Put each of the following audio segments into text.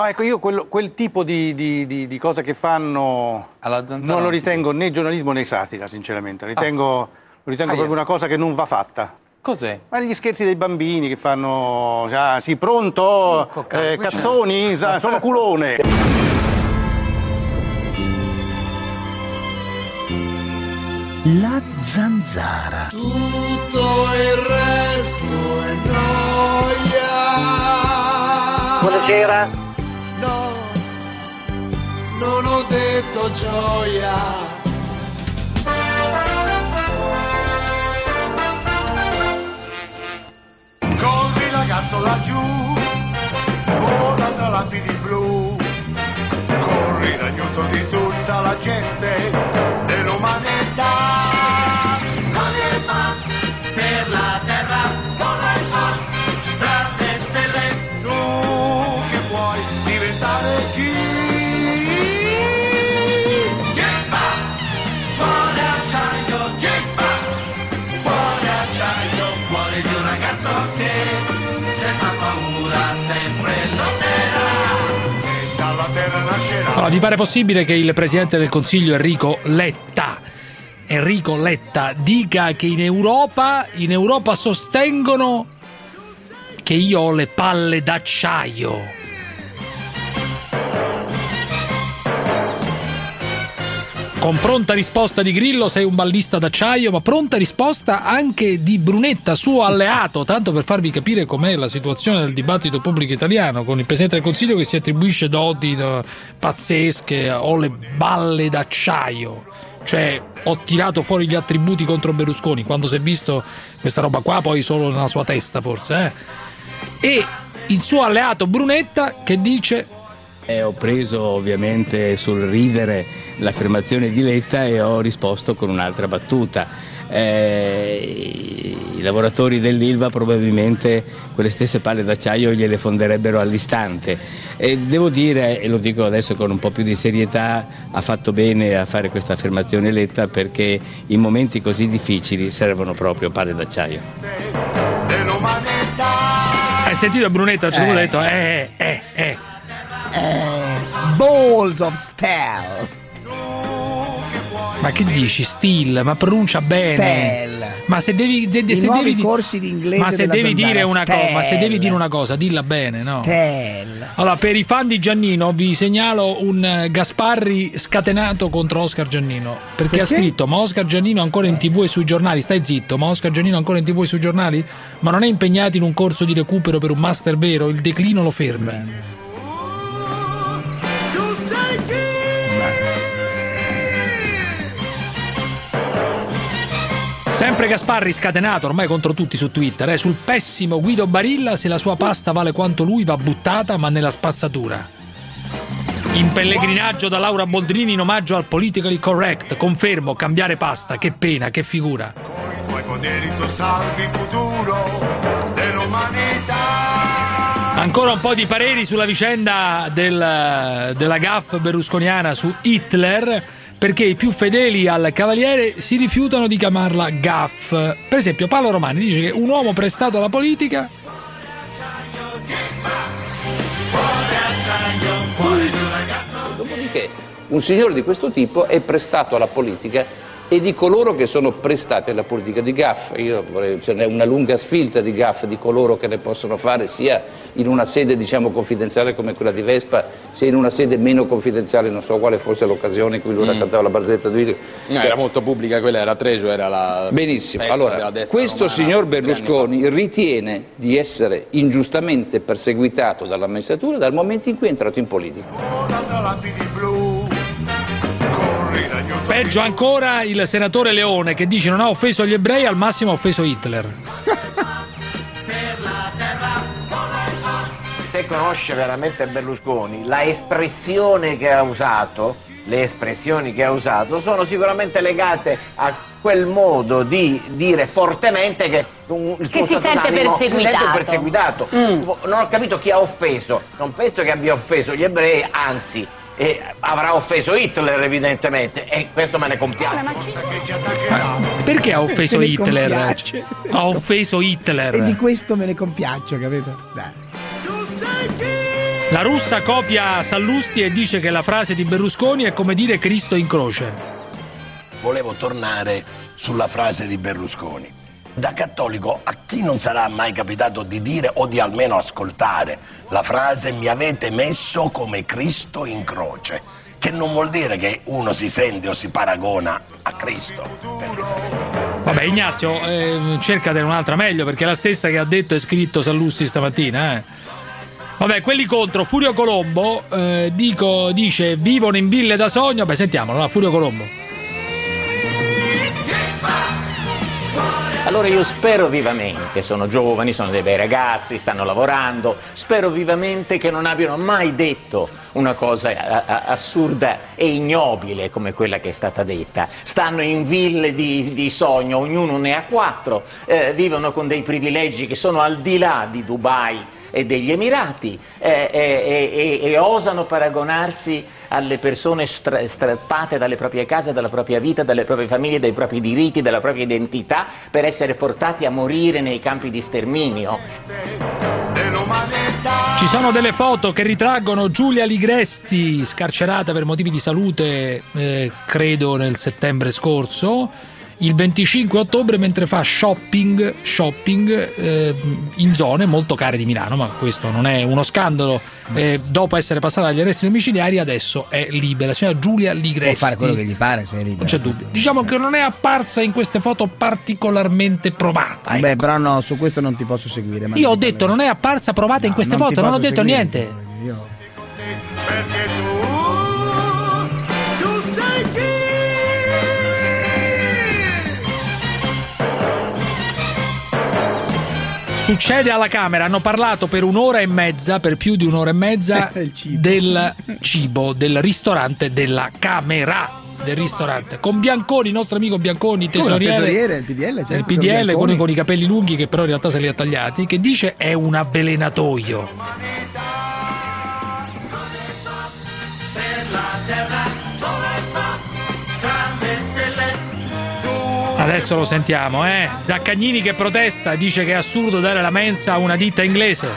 No, ecco, io quello- quel tipo di, di- di- di cosa che fanno non lo ritengo né giornalismo né satira, sinceramente. Ritengo, lo ritengo Ah, proprio io. una cosa che non va fatta. Cos'è? Ma gli scherzi dei bambini che fanno, ah, sì, pronto, eh, cazzoni, sono culone. La zanzara. Tutto il resto è gioia. Buonasera. No, non ho detto gioia. Corri ragazzo laggiù, vola tra lapidi blu. Corri l'aiuto di tutta la gente dell'umanità. Allora, vi pare possibile che il presidente del Consiglio Enrico Letta Enrico Letta dica che in Europa, in Europa sostengono che io ho le palle d'acciaio. Con pronta risposta di Grillo sei un ballista d'acciaio, ma pronta risposta anche di Brunetta, suo alleato, tanto per farvi capire com'è la situazione del dibattito pubblico italiano, con il Presidente del Consiglio che si attribuisce doti eh, pazzesche, ho le balle d'acciaio. Cioè, ho tirato fuori gli attributi contro Berlusconi, quando si è visto questa roba qua, poi solo nella sua testa forse, eh. E il suo alleato Brunetta che dice Eh, ho preso ovviamente sul ridere l'affermazione di Letta e ho risposto con un'altra battuta. Eh, I lavoratori dell'Ilva probabilmente quelle stesse palle d'acciaio gliele fonderebbero all'istante. E devo dire, e lo dico adesso con un po' più di serietà, ha fatto bene a fare questa affermazione Letta perché in momenti così difficili servono proprio palle d'acciaio. Hai sentito Brunetta? Certo punto ha detto eh, eh, eh. Balls of steel. Ma che dici? Still, ma pronuncia bene. Stel. Ma se devi, se, I se devi corsi di inglese Ma se devi dire una cosa, ma se devi dire una cosa, dilla bene, no? Stel. Allora, per i fan di Giannino vi segnalo un eh, Gasparri scatenato contro Oscar Giannino. Perché, ha Perché? scritto: Ma Oscar Giannino ancora in tv e sui giornali. Stai zitto, ma Oscar Giannino ancora in tv e sui giornali? Ma non è impegnato in un corso di recupero per un master vero? Il declino lo fermi. Sempre Gasparri scatenato ormai contro tutti su Twitter, eh, sul pessimo Guido Barilla se la sua pasta vale quanto lui va buttata ma nella spazzatura. In pellegrinaggio da Laura Boldrini in omaggio al politically correct, confermo, cambiare pasta, che pena, che figura. tuoi poteri tu salvi il futuro dell'umanità. Ancora un po' di pareri sulla vicenda del- della gaff berlusconiana su Hitler, perché i più fedeli al cavaliere si rifiutano di chiamarla gaff. Per esempio Paolo Romani dice che un uomo prestato alla politica Dopodiché un signore di questo tipo è prestato alla politica e di coloro che sono prestati alla politica di gaff. Io vorrei, ce n'è una lunga sfilza di gaff di coloro che ne possono fare sia in una sede diciamo confidenziale come quella di Vespa, sia in una sede meno confidenziale, non so quale fosse l'occasione in cui lui raccontava la barzelletta di Vito. No, era molto pubblica, quella era Tregio, era la Benissimo, festa allora della destra questo romana signor Berlusconi ritiene di essere ingiustamente perseguitato dall'amministratura dal momento in cui è entrato in politica. Peggio ancora il senatore Leone che dice non ha offeso gli ebrei, al massimo ha offeso Hitler. Se conosce veramente Berlusconi, la espressione che ha usato, le espressioni che ha usato sono sicuramente legate a quel modo di dire fortemente che un- il suo Che si sente d'animo- si sente perseguitato. perseguitato. Mm. Non ho capito chi ha offeso, non penso che abbia offeso gli ebrei, anzi eh, avrà offeso Hitler evidentemente e questo me ne compiaccio. Perché ha offeso Hitler? compiace, Ha offeso Hitler. E di questo me ne compiaccio, capito? Dai. La russa copia Sallusti e dice che la frase di Berlusconi è come dire Cristo in croce. Volevo tornare sulla frase di Berlusconi. Da cattolico a chi non sarà mai capitato di dire o di almeno ascoltare la frase mi avete messo come Cristo in croce, che non vuol dire che uno si sente o si paragona a Cristo. Vabbè, Ignazio, eh, cercatene un'altra meglio perché è la stessa che ha detto e scritto Sallusti stamattina. Eh. Vabbè, quelli contro Furio Colombo eh, dico, dice vivono in ville da sogno. Beh, sentiamolo, no? Furio Colombo. Allora io spero vivamente, sono giovani, sono dei bei ragazzi, stanno lavorando, spero vivamente che non abbiano mai detto una cosa a- a- assurda e ignobile come quella che è stata detta. Stanno in ville di, di sogno, ognuno ne ha quattro, eh, vivono con dei privilegi che sono al di là di Dubai e degli Emirati eh, e, e- e osano paragonarsi alle persone stra- strappate dalle proprie case, dalla propria vita, dalle proprie famiglie, dai propri diritti, dalla propria identità per essere portati a morire nei campi di sterminio. Ci sono delle foto che ritraggono Giulia Ligresti, scarcerata per motivi di salute, eh, credo nel settembre scorso, il 25 ottobre mentre fa shopping, shopping eh, in zone molto care di Milano, ma questo non è uno scandalo. Eh, dopo essere passata agli arresti domiciliari adesso è libera. Signora Giulia Può Ligresti. fare quello che gli pare se è libero. Non c'è dubbio. Diciamo che non è apparsa in queste foto particolarmente provata. ecco. Beh, però no, su questo non ti posso seguire. Io ho detto non è apparsa provata in No, queste non foto, non ho detto seguire, niente. Io- Succede alla Camera, hanno parlato per un'ora e mezza, per più di un'ora e mezza, del cibo, del ristorante della Camera. Del ristorante. Con Bianconi, il nostro amico Bianconi, tesoriere, tesoriere, il PDL, certo, sono PDL con, con i capelli lunghi che però in realtà se li ha tagliati, che dice è un avvelenatoio. Adesso lo sentiamo, eh. Zaccagnini che protesta, dice che è assurdo dare la mensa a una ditta inglese.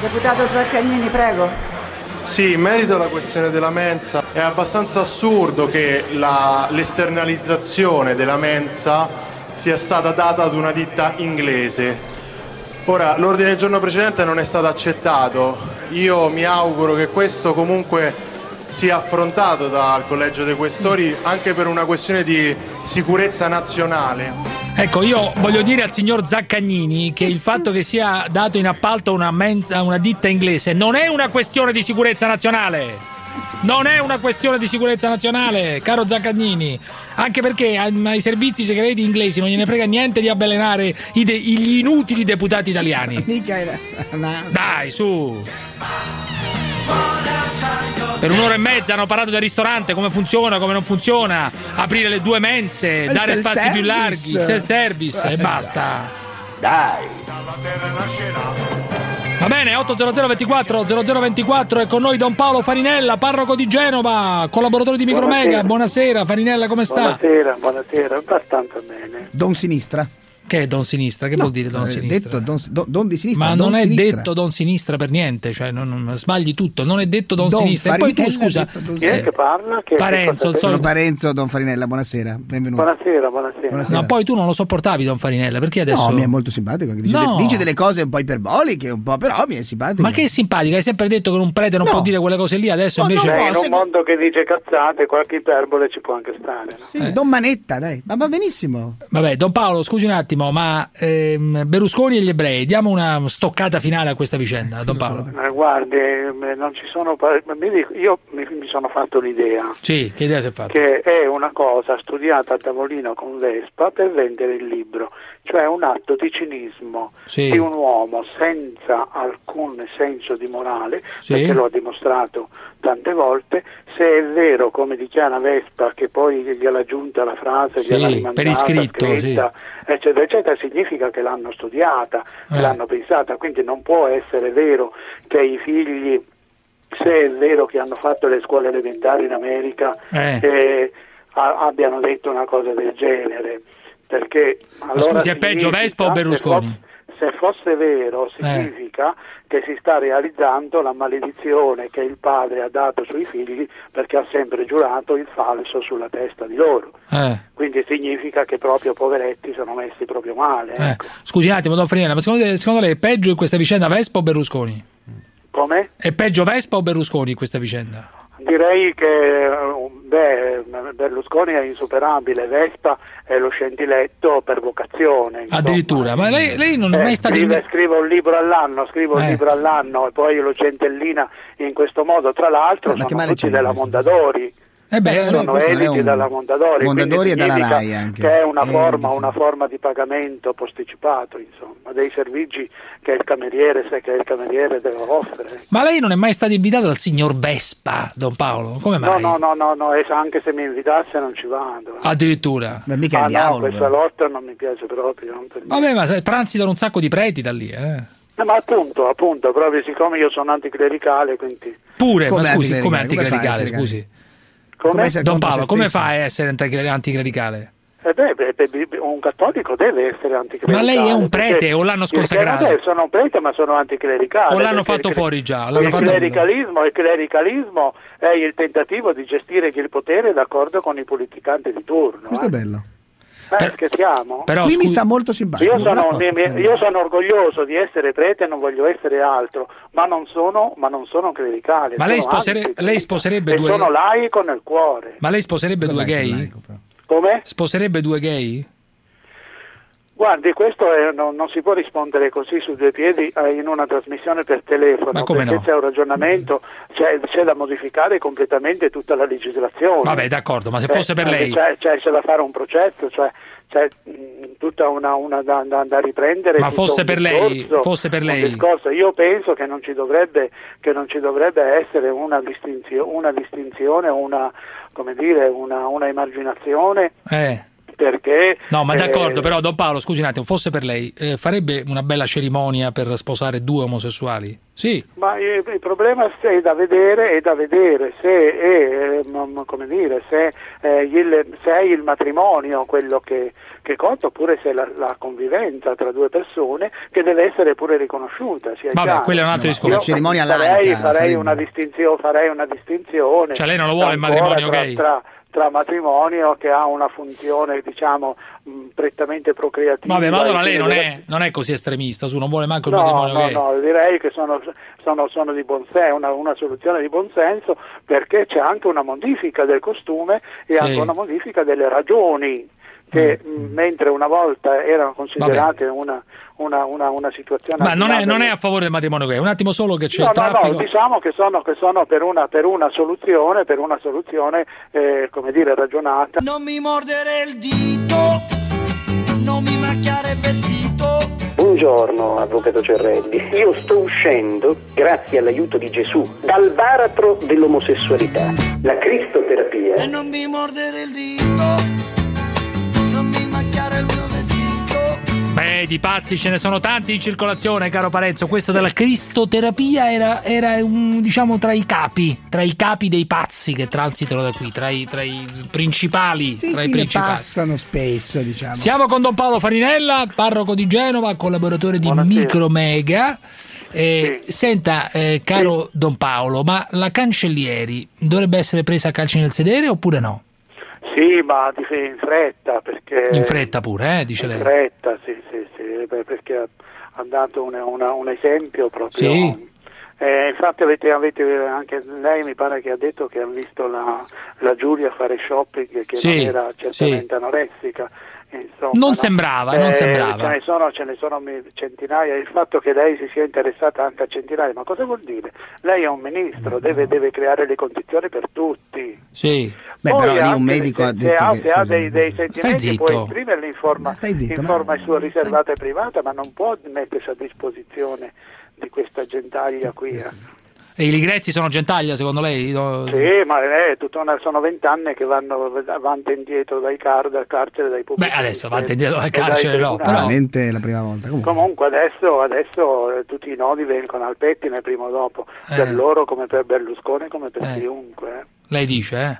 Deputato Zaccagnini, prego. Sì, in merito alla questione della mensa, è abbastanza assurdo che la- l'esternalizzazione della mensa sia stata data ad una ditta inglese. Ora, l'ordine del giorno precedente non è stato accettato. Io mi auguro che questo comunque sia affrontato dal Collegio dei Questori anche per una questione di sicurezza nazionale. Ecco, io voglio dire al signor Zaccagnini che il fatto che sia dato in appalto una, mensa, una ditta inglese non è una questione di sicurezza nazionale. Non è una questione di sicurezza nazionale, caro Zaccagnini. Anche perché ai servizi segreti inglesi non gliene frega niente di avvelenare gli inutili deputati italiani. Mica era una- Dai, su. Per un'ora e mezza hanno parlato del ristorante, come funziona, come non funziona, aprire le due mense, Il dare spazi più larghi, il self-service e basta. Dai. Va bene, 800 24 0024 è con noi Don Paolo Farinella, parroco di Genova, collaboratore di Micromega. Buonasera. Buonasera Farinella, come sta? Buonasera, buonasera, abbastanza bene. Don Sinistra. Che è Don Sinistra? Che vuol dire Don eh, Sinistra? Detto don, don- don di sinistra. Ma non è sinistra. detto Don Sinistra per niente, cioè non, non- sbagli tutto, non è detto Don, Don Sinistra. E poi tu scusa, Chi è che parla? Che, Parenzo, il solito- Parenzo, Don Farinella, buonasera, benvenuto. Buonasera, buonasera. Buonasera. No, poi tu non lo sopportavi Don Farinella, perché adesso... No, mi è molto simpatico. Dice, No. de- dice delle cose un po' iperboliche, un po', però mi è simpatico. Ma che simpatica, hai sempre detto che un prete non No. può dire quelle cose lì, adesso No, invece... no, Cioè, in un mondo che dice cazzate, qualche iperbole ci può anche stare. No? Sì, Don Manetta, dai, ma va benissimo. Vabbè, Don Paolo, scusi un attimo, ma ehm, Berlusconi e gli ebrei, diamo una stoccata finale a questa vicenda, Don Paolo. Ma guardi, eh, non ci sono. io mi, sono fatto l'idea Sì, che idea si è fatta? che è una cosa studiata a tavolino con Vespa per vendere il libro, cioè un atto di cinismo Sì. di un uomo senza alcun senso di morale, Sì. perché lo ha dimostrato tante volte, se è vero come dichiara Vespa che poi gliel'ha aggiunta la frase, Sì, gliel'ha per rimandata, iscritto, scritta, eccetera, eccetera, significa che l'hanno studiata, che Eh. l'hanno pensata, quindi non può essere vero che i figli se è vero che hanno fatto le scuole elementari in America Eh. eh, a- abbiano detto una cosa del genere perché allora scusi, è peggio Vespa o Berlusconi? Se se fosse vero significa che si sta realizzando la maledizione che il padre ha dato sui figli perché ha sempre giurato il falso sulla testa di loro. Eh, Quindi significa che proprio poveretti sono messi proprio male. eh. ecco. Scusi un attimo, Don Farinella, ma secondo, secondo lei è peggio in questa vicenda Vespa o Berlusconi? Come? È peggio Vespa o Berlusconi in questa vicenda? Direi che eh, beh, Berlusconi è insuperabile, Vespa è lo scientiletto per vocazione. insomma. Addirittura, ma lei, lei non è Eh, mai stato scrive, in... scrive un libro all'anno, scrivo un Eh. libro all'anno e poi lo centellina in questo modo. Tra l'altro Ma sono tutti della questo? Eh beh, Eh, sono non è editi un- dalla Mondadori, Mondadori e dalla Rai anche. che è una Eh, forma, una forma di pagamento posticipato, insomma, dei servigi che il cameriere, se che il cameriere deve offrire. ma lei non è mai stato invitato dal signor Vespa, Don Paolo? Come No, mai? no, no, no, no, e anche se mi invitasse non ci vado. Addirittura. Ma mica Ah, il diavolo. no, questa però. lotta non mi piace proprio. non per Vabbè, ma transitano un sacco di preti da lì, eh. Eh, ma appunto, appunto, proprio siccome io sono anticlericale, quindi... Pure, Come ma scusi, come anticlericale? Come anticlericale, essere scusi? Come? essere Don Paolo, come fa a essere anticler- anticlericale? Eh beh, beh, beh, un cattolico deve essere anticlericale. Ma lei è un prete o l'hanno sconsacrato? non è- sono un prete ma sono anticlericale. O l'hanno fatto fuori già? L'hanno Il clericalismo, il clericalismo è il tentativo di gestire il potere d'accordo con i politicanti di turno. Questo è eh. bello. Eh, Per- scherziamo? Però, Qui mi scusi- sta molto simpatico. Io sono, mi- mi- io sono orgoglioso di essere prete e non voglio essere altro, ma non sono, ma non sono clericale. Ma lei, sono sposere- anticlericale. lei sposerebbe due- sono laico nel cuore. Ma lei sposerebbe due Dov'è essere gay? laico? Come? Sposerebbe due gay? Guardi, questo è- non, non si può rispondere così su due piedi eh, in una trasmissione per telefono, perché no? c'è un ragionamento, c'è, c'è da modificare completamente tutta la legislazione. Vabbè, d'accordo, ma se Eh, fosse per eh, lei... C'è, c'è- c'è da fare un processo, cioè c'è tutta una, una da, da- da riprendere. Ma fosse per lei- discorso, fosse per lei-. Io penso che non ci dovrebbe, che non ci dovrebbe essere una, distinzio- una distinzione, una, come dire, una, una emarginazione Eh. Perché... No, ma eh, d'accordo, però Don Paolo, scusi un attimo, fosse per lei, eh, farebbe una bella cerimonia per sposare due omosessuali? Sì. Ma il, il problema è da vedere, è da vedere se è, eh, come dire, se, eh, il, se è il matrimonio quello che, che conta oppure se è la, la convivenza tra due persone che deve essere pure riconosciuta. sia Vabbè, chiaro. quello è un altro No, discorso. una cerimonia farei, laica farei, una distinzione, farei una distinzione. Cioè, lei non lo vuole il matrimonio tra, gay? Tra, tra matrimonio che ha una funzione, diciamo, prettamente procreativa. Vabbè, ma allora lei non è, non è così estremista, su non vuole manco il No, matrimonio no, gay. no, direi che sono, sono, sono di buon senso, una, una soluzione di buon senso perché c'è anche una modifica del costume e Sì. anche una modifica delle ragioni che Mm. mh, mentre una volta erano considerate una, una, una, una situazione... Ma non è, non è a favore del matrimonio gay, un attimo solo che c'è No, il no, traffico. no, diciamo che sono, che sono per, una, per una soluzione, per una soluzione eh, come dire, ragionata. Non mi mordere il dito, non mi macchiare il vestito. Buongiorno, avvocato Cerrelli. Io sto uscendo, grazie all'aiuto di Gesù, dal baratro dell'omosessualità, la cristoterapia. E non mi mordere il dito, Beh, di pazzi ce ne sono tanti in circolazione, caro Parenzo. Questo della cristoterapia era, era un, diciamo, tra i capi, tra i capi dei pazzi che transitano da qui, tra i, tra i principali. Sì, tra i principali. passano spesso, diciamo. Siamo con Don Paolo Farinella, parroco di Genova, collaboratore di Buonasera. Micromega. Eh, Senta, eh, caro Don Paolo, ma la Cancellieri dovrebbe essere presa a calci nel sedere oppure no? Sì, ma in fretta perché... In fretta pure, eh, dice In lei. fretta, sì, sì, sì, perché ha, ha dato una- una- un esempio proprio. Sì. Eh, infatti avete, avete anche lei mi pare che ha detto che ha visto la, la Giulia fare shopping che Sì, non era certamente sì. anoressica. Insomma, Non no? sembrava, non Eh, sembrava. Ce ne, sono, ce ne sono centinaia. Il fatto che lei si sia interessata anche a centinaia, ma cosa vuol dire? Lei è un ministro, deve, deve creare le condizioni per tutti. Sì. Beh, Poi però lì un medico se, ha se detto ha, che- se ha dei, dei Stai sentimenti può zitto. esprimerli in forma, zitto, in ma- forma sua riservata e privata, ma non può mettersi a disposizione di questa gentaglia qui. eh. E i Ligrezzi sono gentaglia secondo lei? Sì, ma è tutta una- sono vent'anni che vanno avanti e indietro dai car, dal carcere, dai pubblici. Beh, adesso avanti e indietro dal carcere no, però... Veramente la prima volta. Comunque. Comunque adesso, adesso eh, tutti i nodi vengono al pettine prima o dopo, Eh. per loro come per Berlusconi come per Eh. chiunque. eh. Lei dice, eh?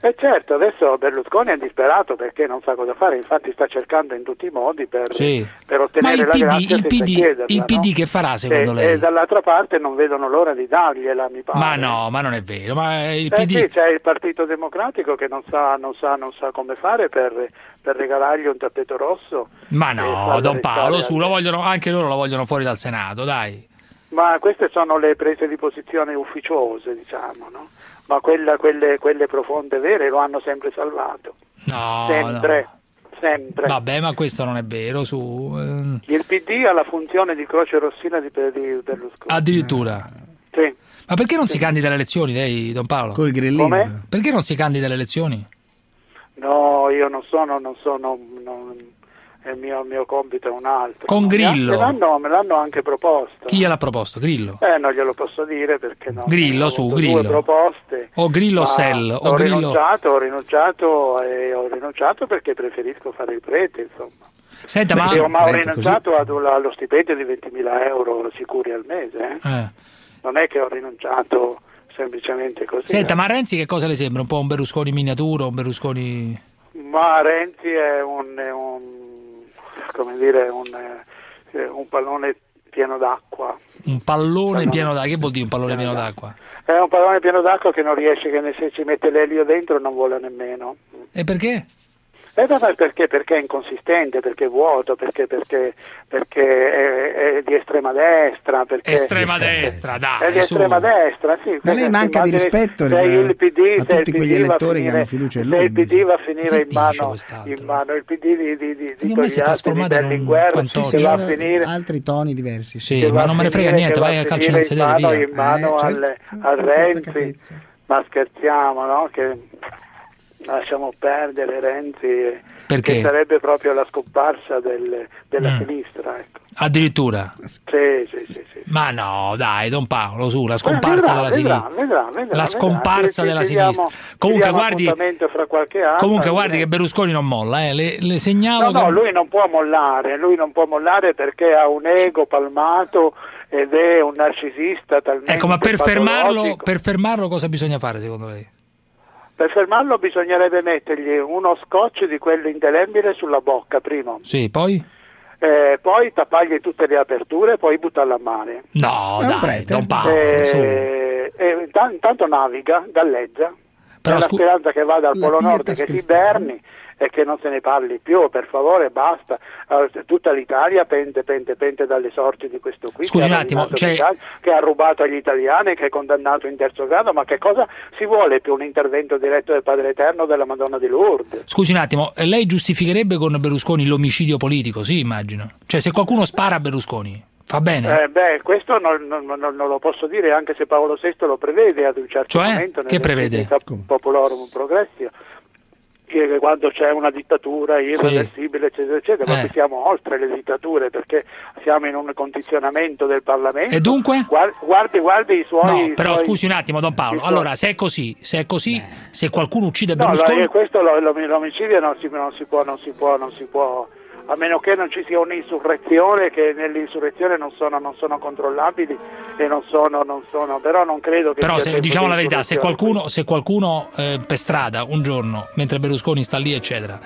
E certo, adesso Berlusconi è disperato perché non sa cosa fare, infatti sta cercando in tutti i modi per, Sì. per ottenere la grazia il PD, chiederla, il no? PD che farà secondo E- lei? E dall'altra parte non vedono l'ora di dargliela, mi pare. Ma no, ma non è vero. Ma il Eh PD. sì, c'è il Partito Democratico che non sa, non sa, non sa come fare per, per regalargli un tappeto rosso. Ma no, Don Paolo, su, lo vogliono, anche loro lo vogliono fuori dal Senato, dai. Ma queste sono le prese di posizione ufficiose, diciamo, no? Ma quella- quelle, quelle profonde vere lo hanno sempre salvato. No, sempre, sempre. no. Vabbè, ma questo non è vero, su. eh, Il PD ha la funzione di croce rossina di, di Berlusconi. addirittura. Sì. Ma perché non si candida alle elezioni, lei, Don Paolo? Coi grillini. Come? Perché non si candida alle elezioni? No, io non sono, non sono, non- il, mio, il mio compito è un altro. Con Grillo. Me l'hanno, me l'hanno anche proposto. Chi gliel'ha proposto? Grillo? Eh, non glielo posso dire perché no. Grillo, su, Grillo. Due proposte. O Grillo ma Sell, o ho Grillo... rinunciato, ho rinunciato e ho rinunciato perché preferisco fare il prete, insomma. Senta, ma... Sì, ma ho rinunciato allo stipendio di 20.000 euro sicuri al mese. eh. Eh. Non è che ho rinunciato semplicemente così. Senta, eh. ma Renzi che cosa le sembra? Un po' un Berlusconi in miniatura, un Berlusconi... Ma Renzi è un, è un come dire, un, eh, un pallone pieno d'acqua. Un pallone No. pieno d'acqua. Che vuol dire un pallone pieno d'acqua? È un pallone pieno d'acqua che non riesce, che se ci mette l'elio dentro non vola nemmeno. E perché? Eh, ma perché? Perché è inconsistente, perché è vuoto, perché, perché, perché è, è di estrema destra. Perché Estrema destra, dai, È di su. estrema destra, sì. Ma lei manca di rispetto se il- il PD, a se il tutti quegli elettori che finire- hanno fiducia in se lui, il PD va a finire Che in mano, in mano il PD di, di, di, di Togliatti, di trasformato in un Berlinguer, che va a finire altri toni diversi. Sì, che ma non me ne frega niente, che vai va a finire in sedere, mano, via. in mano Eh, certo. al, tutta Renzi ma scherziamo no? che lasciamo perdere Renzi Perché? che sarebbe proprio la scomparsa del- della Mm. sinistra ecco. Addirittura. sì, sì, sì, sì. Ma no, dai, Don Paolo, su, la scomparsa Vedrà, della sinistra. vedrà, vedrà, La scomparsa della sinistra. Comunque, guardi, appuntamento fra qualche anno comunque guardi che Berlusconi non molla, eh. le, le segnalo No, no, che... lui non può mollare, lui non può mollare perché ha un ego palmato ed è un narcisista talmente Ecco, ma per fermarlo, per fermarlo cosa bisogna fare secondo lei? Per fermarlo bisognerebbe mettergli uno scotch di quello indelebile sulla bocca, primo. Sì, poi? Eh, poi tappargli tutte le aperture e poi buttarlo a mare. No, un dai, prete. Don Paolo, su. Eh, e intan- intanto naviga, galleggia, Però nella scu- speranza che vada al Polo Nord, che si cristiana. berni e che non se ne parli più, per favore, basta. Tutta l'Italia pente, pente, pente dalle sorti di questo qui Scusi che, un ha attimo, cioè- che ha rubato agli italiani, che è condannato in terzo grado, ma che cosa si vuole più un intervento diretto del Padre Eterno o della Madonna di Lourdes? Scusi un attimo, eh, lei giustificherebbe con Berlusconi l'omicidio politico? Sì, immagino. Cioè, se qualcuno spara a Berlusconi, fa bene? Eh, beh, questo non, non- non- non lo posso dire, anche se Paolo VI lo prevede ad un certo Cioè? momento. Che prevede? Popolorum Progressio, che quando c'è una dittatura irreversibile, eccetera, eccetera, ma Eh. siamo oltre le dittature perché siamo in un condizionamento del Parlamento. E dunque? Guardi, guardi, i suoi... No, però suoi- scusi un attimo, Don Paolo. Allora, se è così, se è così, se qualcuno uccide No, Berlusconi... lo- questo lo- lo- l'omicidio non si, non si può, non si può, non si può, a meno che non ci sia un'insurrezione, che nell'insurrezione non sono, non sono controllabili e non sono, non sono, però non credo che Però se, diciamo di la verità, se qualcuno, se qualcuno eh, per strada un giorno, mentre Berlusconi sta lì, eccetera,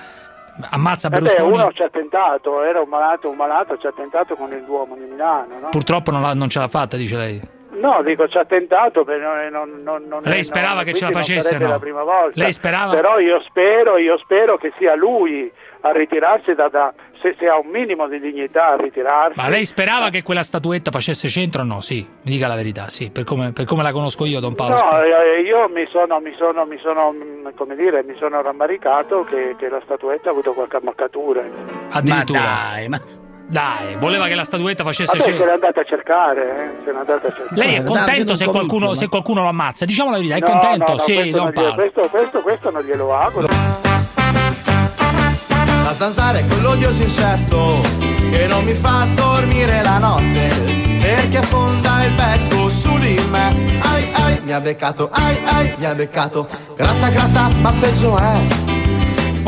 ammazza Eh Berlusconi, uno ci ha tentato, era un malato, un malato ci ha tentato con il Duomo di Milano, no? purtroppo non, non ce l'ha fatta, dice lei. No, dico ci ha tentato, non, non, non, Lei sperava che ce la facesse, no? la prima volta. Lei sperava? Però io spero, io spero che sia lui a ritirarsi da, da- se, se ha un minimo di dignità a ritirarsi. Ma lei sperava che quella statuetta facesse centro o no? Sì, mi dica la verità, sì, per come, per come la conosco io, Don Paolo. No, eh, io mi sono, mi sono, mi sono, mm, come dire, mi sono rammaricato che, che la statuetta ha avuto qualche ammaccatura. Addirittura. dai, ma Dai, voleva che la statuetta facesse Vabbè, se centro. l'è andata a cercare, eh, se l'è andata a cercare. Lei è contento se un qualcuno, se ma- qualcuno lo ammazza? Diciamo la verità, è No, contento? no, no, sì, questo, Don non glielo, Paolo. questo, questo, questo non glielo auguro. La zanzara è quell'odioso insetto che non mi fa dormire la notte perché affonda il becco su di me. Ai ai, mi ha beccato, ai ai, mi ha beccato. Gratta gratta, ma peggio è.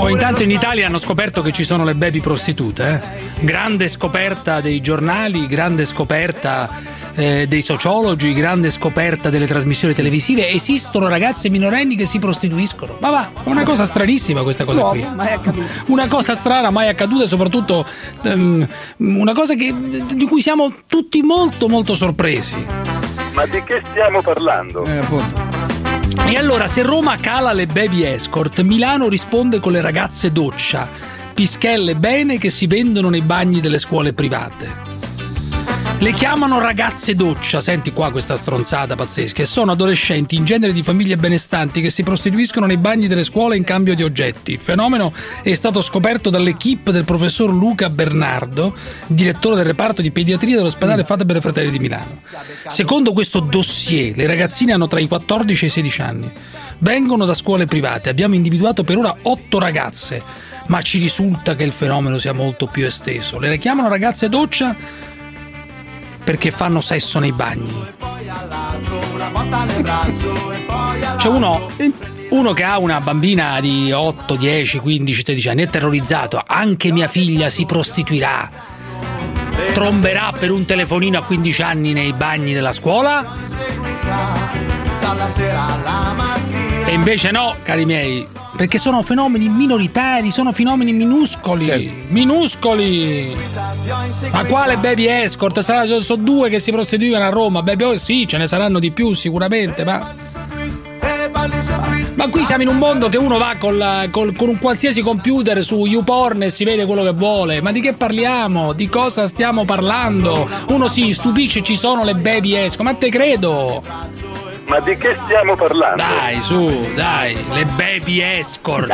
Oh, intanto in Italia hanno scoperto che ci sono le baby prostitute. eh. Grande scoperta dei giornali, grande scoperta eh, dei sociologi, grande scoperta delle trasmissioni televisive. Esistono ragazze minorenni che si prostituiscono. Ma va, è una cosa stranissima questa cosa qui. Nuovo, mai accaduto. Una cosa strana mai accaduta e soprattutto ehm, una cosa che- di cui siamo tutti molto molto sorpresi. Ma di che stiamo parlando? E allora, se Roma cala le baby escort, Milano risponde con le ragazze doccia, pischelle bene che si vendono nei bagni delle scuole private. Le chiamano ragazze doccia, senti qua questa stronzata pazzesca, e sono adolescenti in genere di famiglie benestanti che si prostituiscono nei bagni delle scuole in cambio di oggetti. Il fenomeno è stato scoperto dall'equipe del professor Luca Bernardo, direttore del reparto di pediatria dell'ospedale Fateber Fratelli di Milano. Secondo questo dossier, le ragazzine hanno tra i 14 e i 16 anni. Vengono da scuole private, abbiamo individuato per ora 8 ragazze, ma ci risulta che il fenomeno sia molto più esteso. Le chiamano ragazze doccia perché fanno sesso nei bagni. C'è uno, uno che ha una bambina di 8, 10, 15, 16 anni, è terrorizzato. Anche mia figlia si prostituirà. Tromberà per un telefonino a 15 anni nei bagni della scuola? E invece no, cari miei, perché sono fenomeni minoritari, sono fenomeni minuscoli. Minuscoli! Ma quale baby escort? Sono sono due che si prostituivano a Roma. Baby, oh, sì, ce ne saranno di più sicuramente, ma. Ma qui siamo in un mondo che uno va col- col- con un qualsiasi computer su YouPorn e si vede quello che vuole. Ma di che parliamo? Di cosa stiamo parlando? Uno si stupisce, ci sono le baby escort. Ma te credo! Ma di che stiamo parlando? Dai, su, dai, le baby escort.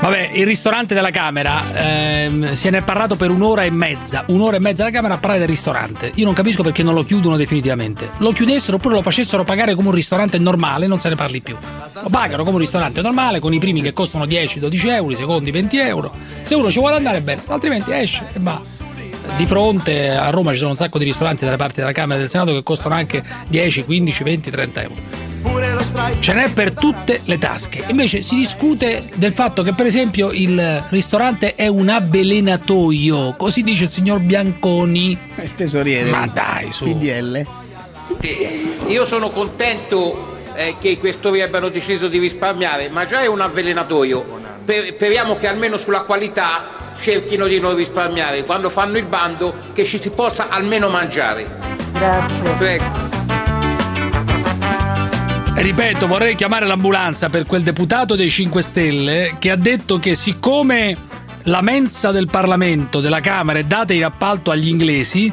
Vabbè, il ristorante della Camera, ehm, se ne è parlato per un'ora e mezza, un'ora e mezza alla Camera a parlare del ristorante. Io non capisco perché non lo chiudono definitivamente. Lo chiudessero oppure lo facessero pagare come un ristorante normale, non se ne parli più. Lo pagano come un ristorante normale, con i primi che costano 10-12 euro, i secondi 20 euro. Se uno ci vuole andare bene, altrimenti esce e va. Di fronte a Roma ci sono un sacco di ristoranti dalle parti della Camera e del Senato che costano anche 10, 15, 20, 30 euro. Ce n'è per tutte le tasche. Invece si discute del fatto che, per esempio, il ristorante è un avvelenatoio. Così dice il signor Bianconi. Il tesoriere. Ma dai, su. PDL. Io sono contento eh, che i questori abbiano deciso di risparmiare, ma già è un avvelenatoio. Per- speriamo che almeno sulla qualità cerchino di non risparmiare. Quando fanno il bando che ci si possa almeno mangiare. Grazie. Prego. Ripeto, vorrei chiamare l'ambulanza per quel deputato dei 5 Stelle che ha detto che siccome la mensa del Parlamento, della Camera è data in appalto agli inglesi,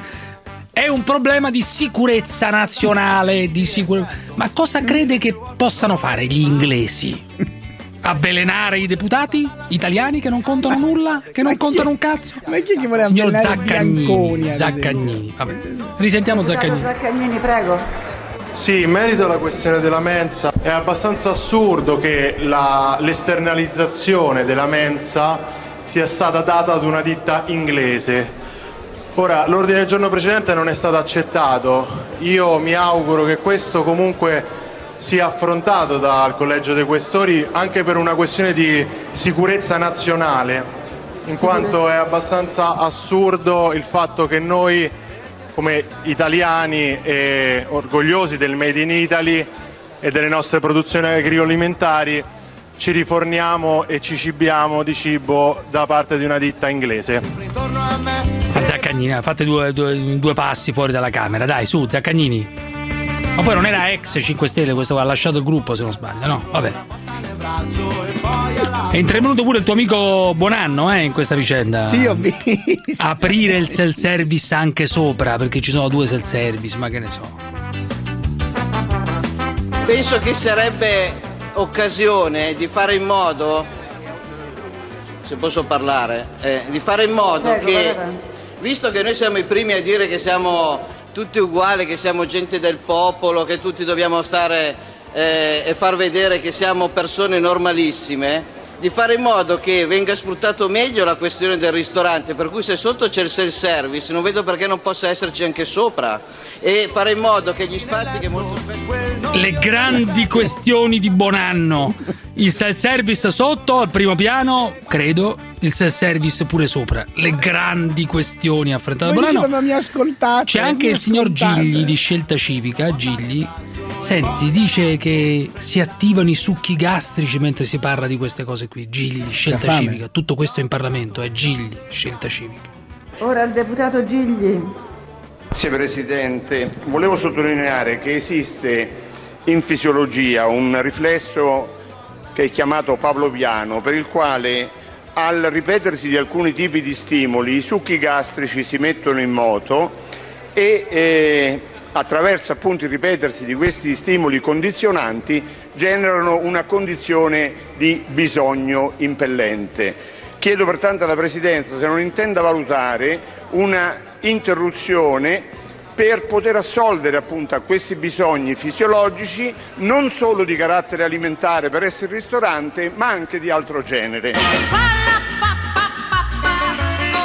è un problema di sicurezza nazionale. Di sicur- Ma cosa crede che possano fare gli inglesi? Avvelenare i deputati italiani che non contano nulla? Che non contano un cazzo? Ma chi è che vuole Signor avvelenare Zaccagnini, Bianconi, ad Zaccagnini. Vabbè. Risentiamo Zaccagnini. Zaccagnini, prego. Sì, in merito alla questione della mensa, è abbastanza assurdo che la- l'esternalizzazione della mensa sia stata data ad una ditta inglese. Ora, l'ordine del giorno precedente non è stato accettato. Io mi auguro che questo comunque sia affrontato dal Collegio dei Questori anche per una questione di sicurezza nazionale, in quanto è abbastanza assurdo il fatto che noi come italiani e orgogliosi del Made in Italy e delle nostre produzioni agroalimentari ci riforniamo e ci cibiamo di cibo da parte di una ditta inglese. Zaccagnini, fate due, due- due passi fuori dalla camera, dai, su, Zaccagnini. Ma poi non era ex 5 Stelle questo qua, ha lasciato il gruppo se non sbaglio, no? Vabbè. È intervenuto pure il tuo amico Buonanno, eh, in questa vicenda. Sì, ho visto. Aprire il self service anche sopra, perché ci sono due self service, ma che ne so. Penso che sarebbe occasione di fare in modo, se posso parlare, eh, di fare in modo Prego, che, vada. visto che noi siamo i primi a dire che siamo tutti uguali, che siamo gente del popolo, che tutti dobbiamo stare eh, e far vedere che siamo persone normalissime, di fare in modo che venga sfruttato meglio la questione del ristorante, per cui se sotto c'è il self-service non vedo perché non possa esserci anche sopra, e fare in modo che gli spazi che molto spesso... Le grandi questioni di Bonanno. Il self-service sotto al primo piano, credo, il self-service pure sopra. Le grandi questioni affrontate da Bonanno. ma mi ascoltate. C'è anche il signor. Gigli di Scelta Civica, Gigli. Senti, dice che si attivano i succhi gastrici mentre si parla di queste cose qui. Gigli, Scelta. Civica. Tutto questo in Parlamento è Gigli, Scelta Civica. Ora il deputato Gigli. Grazie Presidente, volevo sottolineare che esiste in fisiologia un riflesso che è chiamato pavloviano, per il quale al ripetersi di alcuni tipi di stimoli i succhi gastrici si mettono in moto e eh, attraverso appunto il ripetersi di questi stimoli condizionanti generano una condizione di bisogno impellente. Chiedo pertanto alla Presidenza se non intenda valutare una interruzione per poter assolvere appunto a questi bisogni fisiologici non solo di carattere alimentare per essere ristorante ma anche di altro genere.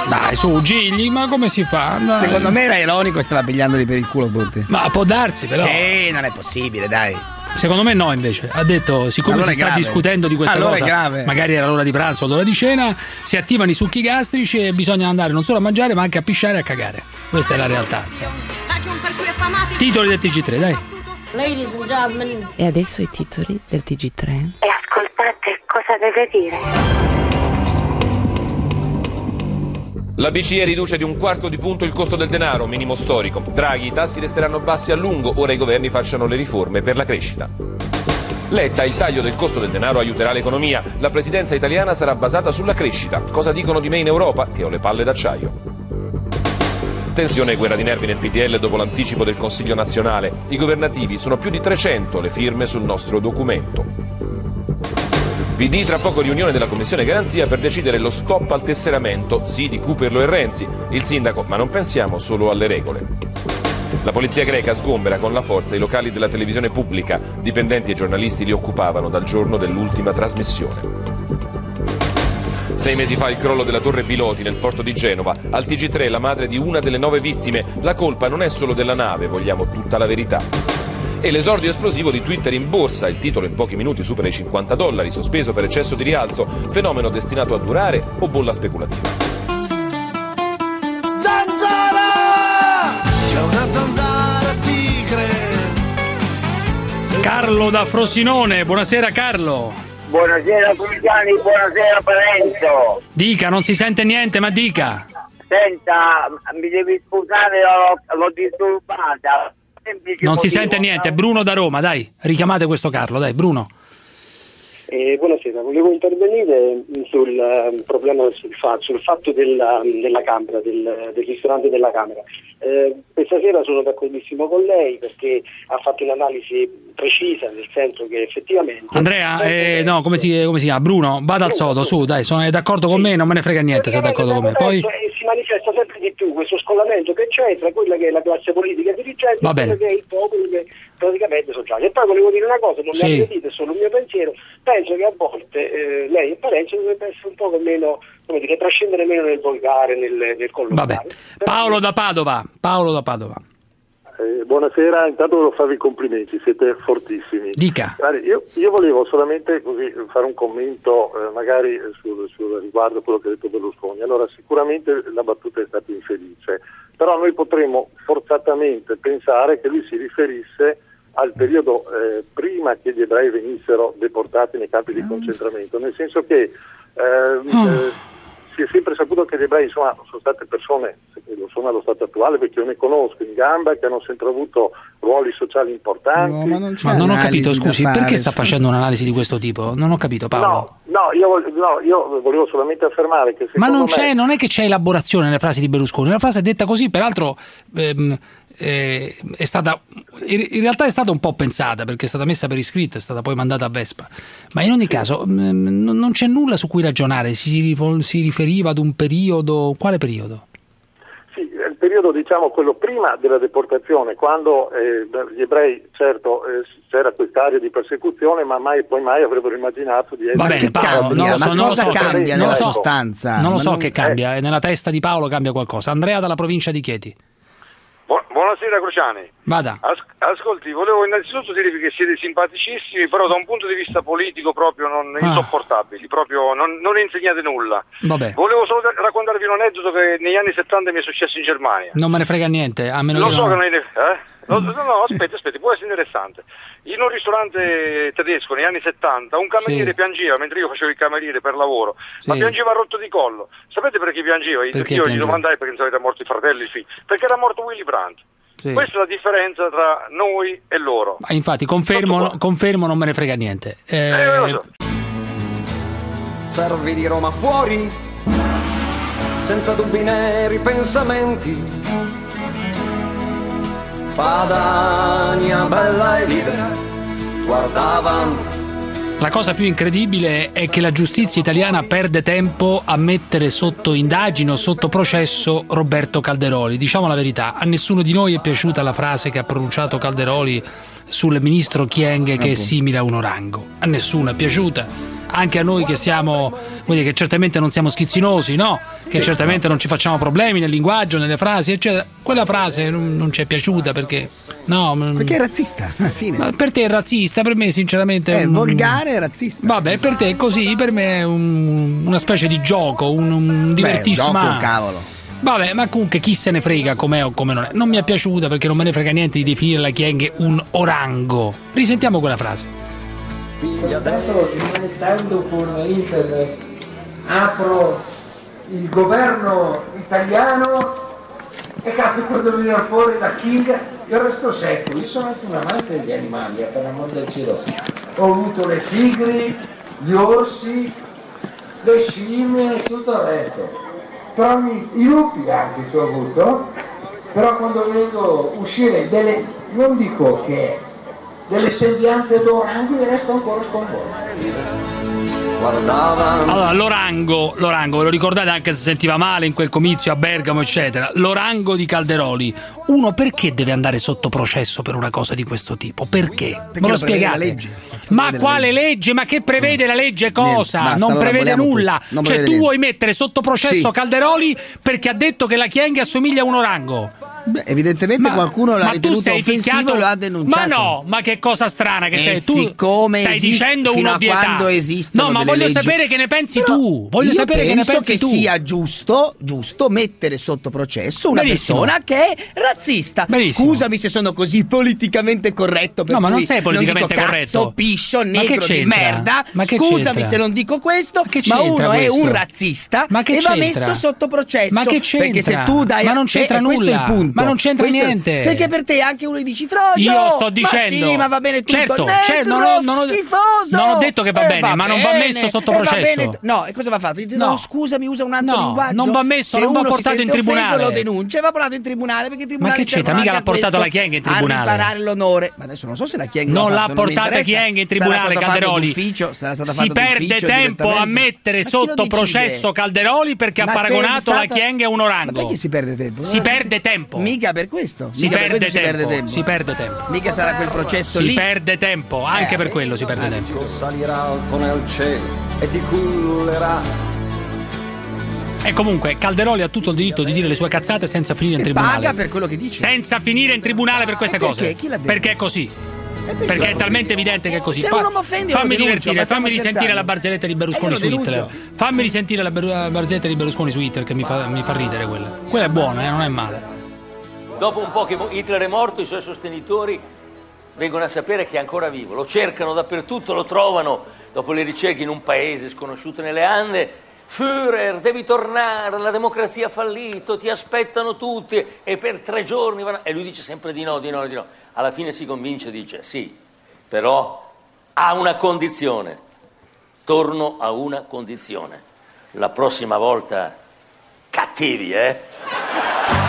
Dai, su, Gigli, ma come si fa? Dai. Secondo me era ironico e stava pigliandoli per il culo tutti. Ma può darsi, però. Sì, non è possibile, dai. Secondo me no, invece. Ha detto, siccome Allora si sta grave. discutendo di questa Allora cosa, grave. magari era l'ora di pranzo o l'ora di cena, si attivano i succhi gastrici e bisogna andare non solo a mangiare, ma anche a pisciare e a cagare. Questa è la realtà. Titoli del TG3, dai. Ladies and gentlemen. E adesso i titoli del TG3. E ascoltate cosa deve dire. La BCE riduce di un quarto di punto il costo del denaro, minimo storico. Draghi, i tassi resteranno bassi a lungo, ora i governi facciano le riforme per la crescita. Letta, il taglio del costo del denaro aiuterà l'economia. La presidenza italiana sarà basata sulla crescita. Cosa dicono di me in Europa? Che ho le palle d'acciaio. Tensione e guerra di nervi nel PDL dopo l'anticipo del Consiglio nazionale. I governativi sono più di 300 le firme sul nostro documento. PD tra poco riunione della Commissione Garanzia per decidere lo stop al tesseramento, sì di Cooperlo e Renzi. Il sindaco, ma non pensiamo solo alle regole. La polizia greca sgombera con la forza i locali della televisione pubblica. Dipendenti e giornalisti li occupavano dal giorno dell'ultima trasmissione. Sei mesi fa il crollo della torre piloti nel porto di Genova. Al TG3 la madre di una delle nove vittime. La colpa non è solo della nave, vogliamo tutta la verità. E l'esordio esplosivo di Twitter in borsa, il titolo in pochi minuti supera i 50 dollari, sospeso per eccesso di rialzo, fenomeno destinato a durare o bolla speculativa. Zanzara! C'è una zanzara tigre. Carlo da Frosinone, buonasera Carlo. Buonasera Fulgiani, buonasera Parenzo. Dica, non si sente niente, ma dica. Senta, mi devi scusare, l'ho, l'ho disturbata. Non si sente niente, Bruno da Roma, dai, richiamate questo Carlo, dai, Bruno. Eh, buonasera, volevo intervenire sul eh, problema sul, fa- sul fatto della, della Camera, del, del ristorante della Camera. Eh, questa sera sono d'accordissimo con lei perché ha fatto un'analisi precisa, nel senso che effettivamente... Andrea, eh, no, come si, come si chiama? Bruno, vada al sodo, su, dai, sono d'accordo con me, non me ne frega niente se è d'accordo con me. Poi, Eh, si manifesta sempre di più questo scollamento che c'è tra quella che è la classe politica dirigente e quello che è il popolo che praticamente sociale. E poi volevo dire una cosa, non Sì. mi aggredite, è solo il mio pensiero, penso che a volte eh, lei e Parenzo dovrebbe essere un po' meno, come dire, trascendere meno nel volgare, nel, nel collocare. Paolo da Padova, Paolo da Padova. Eh, buonasera, intanto volevo farvi i complimenti, siete fortissimi. Dica. Io, io volevo solamente così fare un commento eh, magari sul, sul riguardo a quello che ha detto Berlusconi. Allora, sicuramente la battuta è stata infelice, però noi potremmo forzatamente pensare che lui si riferisse al periodo eh, prima che gli ebrei venissero deportati nei campi di concentramento, nel senso che ehm, eh, si è sempre saputo che gli ebrei insomma, sono state persone, lo sono allo stato attuale perché io ne conosco in gamba, che hanno sempre avuto ruoli sociali importanti. Ma non ho capito, scusi, perché sta facendo un'analisi di questo tipo? Non ho capito, Paolo. No, no, io, no, io volevo solamente affermare che Ma non, me... c'è, non è che c'è elaborazione nelle frasi di Berlusconi, la frase è detta così, peraltro ehm, eh, è stata, in realtà è stata un po' pensata perché è stata messa per iscritto, è stata poi mandata a Vespa, ma in ogni caso mm, non c'è nulla su cui ragionare, si, si riferiva ad un periodo, quale periodo? Il periodo diciamo quello prima della deportazione, quando eh, gli ebrei, certo, eh, c'era quest'area di persecuzione, ma mai e poi mai avrebbero immaginato di essere... Va bene, Paolo, non lo so, non lo so, non lo so, Non lo so non- che cambia, eh, nella testa di Paolo cambia qualcosa. Andrea dalla provincia di Chieti. Bu- buonasera Cruciani. Vada. As- ascolti, volevo innanzitutto dirvi che siete simpaticissimi, però da un punto di vista politico proprio non Ah. insopportabili, proprio non, non insegnate nulla. Vabbè, Volevo solo da- raccontarvi un aneddoto che negli anni 70 mi è successo in Germania. non me ne frega niente, a meno Lo che so non- che non è... Eh? Lo- no, no, aspetta, aspetta, può essere interessante. In un ristorante tedesco negli anni 70 un cameriere Sì. piangeva mentre io facevo il cameriere per lavoro, ma Sì. piangeva rotto di collo. Sapete perché piangeva? Perché io gli piangeva? domandai perché non era morto i fratelli, figlio. Perché era morto Willy Brandt. Sì. Questa è la differenza tra noi e loro. Ah, Infatti, confermo, confermo, non me ne frega niente. Eh, Eh, so. Servi di Roma fuori, senza dubbi né ripensamenti. Padania bella e libera, guarda. La cosa più incredibile è che la giustizia italiana perde tempo a mettere sotto indagine o sotto processo Roberto Calderoli. Diciamo la verità, a nessuno di noi è piaciuta la frase che ha pronunciato Calderoli sul ministro Chienghe che è simile a un orango. A nessuno è piaciuta. Anche a noi che siamo, dire che certamente non siamo schizzinosi, no? Che certamente non ci facciamo problemi nel linguaggio, nelle frasi, eccetera. Quella frase non, non ci è piaciuta perché. No, Perché è razzista, alla fine. ma per te è razzista, per me sinceramente È un- volgare e razzista. Vabbè, per te è così, per me è un- una specie di gioco, un, un divertissement. gioco, cavolo. Vabbè, ma comunque chi se ne frega com'è o come non è. Non mi è piaciuta perché non me ne frega niente di definire la Chienghe un orango. Risentiamo quella frase. Intanto smanettando con internet apro il governo italiano e cazzo quando viene fuori la King io resto secco, io sono anche un amante degli animali, eh, per l'amor del cielo. Ho avuto le tigri, gli orsi, le scimmie e tutto il resto. Però mi- i lupi anche ci ho avuto, però quando vedo uscire delle, non dico che delle sembianze d'orango resto ancora sconvolto. Allora, l'orango, l'orango, ve lo ricordate anche se si sentiva male in quel comizio a Bergamo, eccetera. L'orango di Calderoli. Uno perché deve andare sotto processo per una cosa di questo tipo? Perché? Me lo lo prevede spiegate? la legge. Ma quale legge? Ma che prevede la legge cosa? basta, non allora prevede nulla. Non cioè prevede tu niente. vuoi mettere sotto processo Sì. Calderoli perché ha detto che la Chienghe assomiglia a un orango. Beh, evidentemente qualcuno l'ha ma tu ritenuto sei offensivo e lo ha denunciato. Ma no, ma che cosa strana che E sei tu. siccome stai esiste- dicendo fino a un'ovvietà. quando esistono No, ma delle voglio leggi- sapere che ne pensi Però tu. Voglio io sapere che ne pensi che tu. sia giusto, giusto mettere sotto processo una Benissimo. persona che è razzista. Benissimo. Scusami se sono così politicamente corretto. No, ma non sei politicamente dico corretto. Cazzo, piscio, Ma negro di merda. Ma che Scusami se non dico questo, ma c'entra uno è questo? un razzista Ma che e va messo sotto processo. Ma che c'entra? Perché se tu dai Ma non c'entra questo è il nulla. punto. Ma non c'entra è- niente. Perché per te anche uno dici Froglio. Io sto ma dicendo. sì, ma va bene tutto. Certo, certo, non ho- non ho- schifoso. non ho detto che va Eh, bene, ma non va bene, messo sotto eh, processo. bene. No, e cosa va fatto? Gli dico, No. no, scusami, usa un altro No, linguaggio. non va messo, Se non va si portato in sente offeso, tribunale. lo denuncia, va portato in tribunale perché i tribunali che c'entra? Mica l'ha portato la Chienghe in tribunale. A riparare l'onore. Ma adesso non so se la Chienghe Non l'ha portata. Chienghe in tribunale Calderoli. Si perde tempo a mettere Ma sotto processo Calderoli perché ha Ma paragonato la Chienghe a un orango. Ma perché si perde tempo? Si perde tempo. Mica per questo. Si perde si tempo. Si perde tempo. Mica sarà quel processo Si lì. perde tempo, anche Eh, per quello si perde tempo. Salirà alto nel cielo e ti cullerà. E comunque Calderoli ha tutto il diritto di dire le sue cazzate senza finire in E tribunale. paga per quello che dice. Senza finire in tribunale per queste E perché? cose. Chi l'ha detto? Perché è così. Perché è talmente evidente che è così. Se Fa- offende, fammi denuncio, divertire, stiamo fammi risentire la barzelletta di Eh, Berlusconi su denuncio. Fammi risentire la la barzelletta di Berlusconi su Hitler che mi fa, mi fa ridere quella. Quella è buona, eh, non è male. Dopo un po' che Hitler è morto, i suoi sostenitori vengono a sapere che è ancora vivo, lo cercano dappertutto, lo trovano dopo le ricerche in un paese sconosciuto nelle Ande. Führer, devi tornare, la democrazia ha fallito, ti aspettano tutti e per tre giorni vanno... E lui dice sempre di no, di no, di no. Alla fine si convince e dice sì, però ha una condizione. Torno a una condizione. La prossima volta cattivi, eh?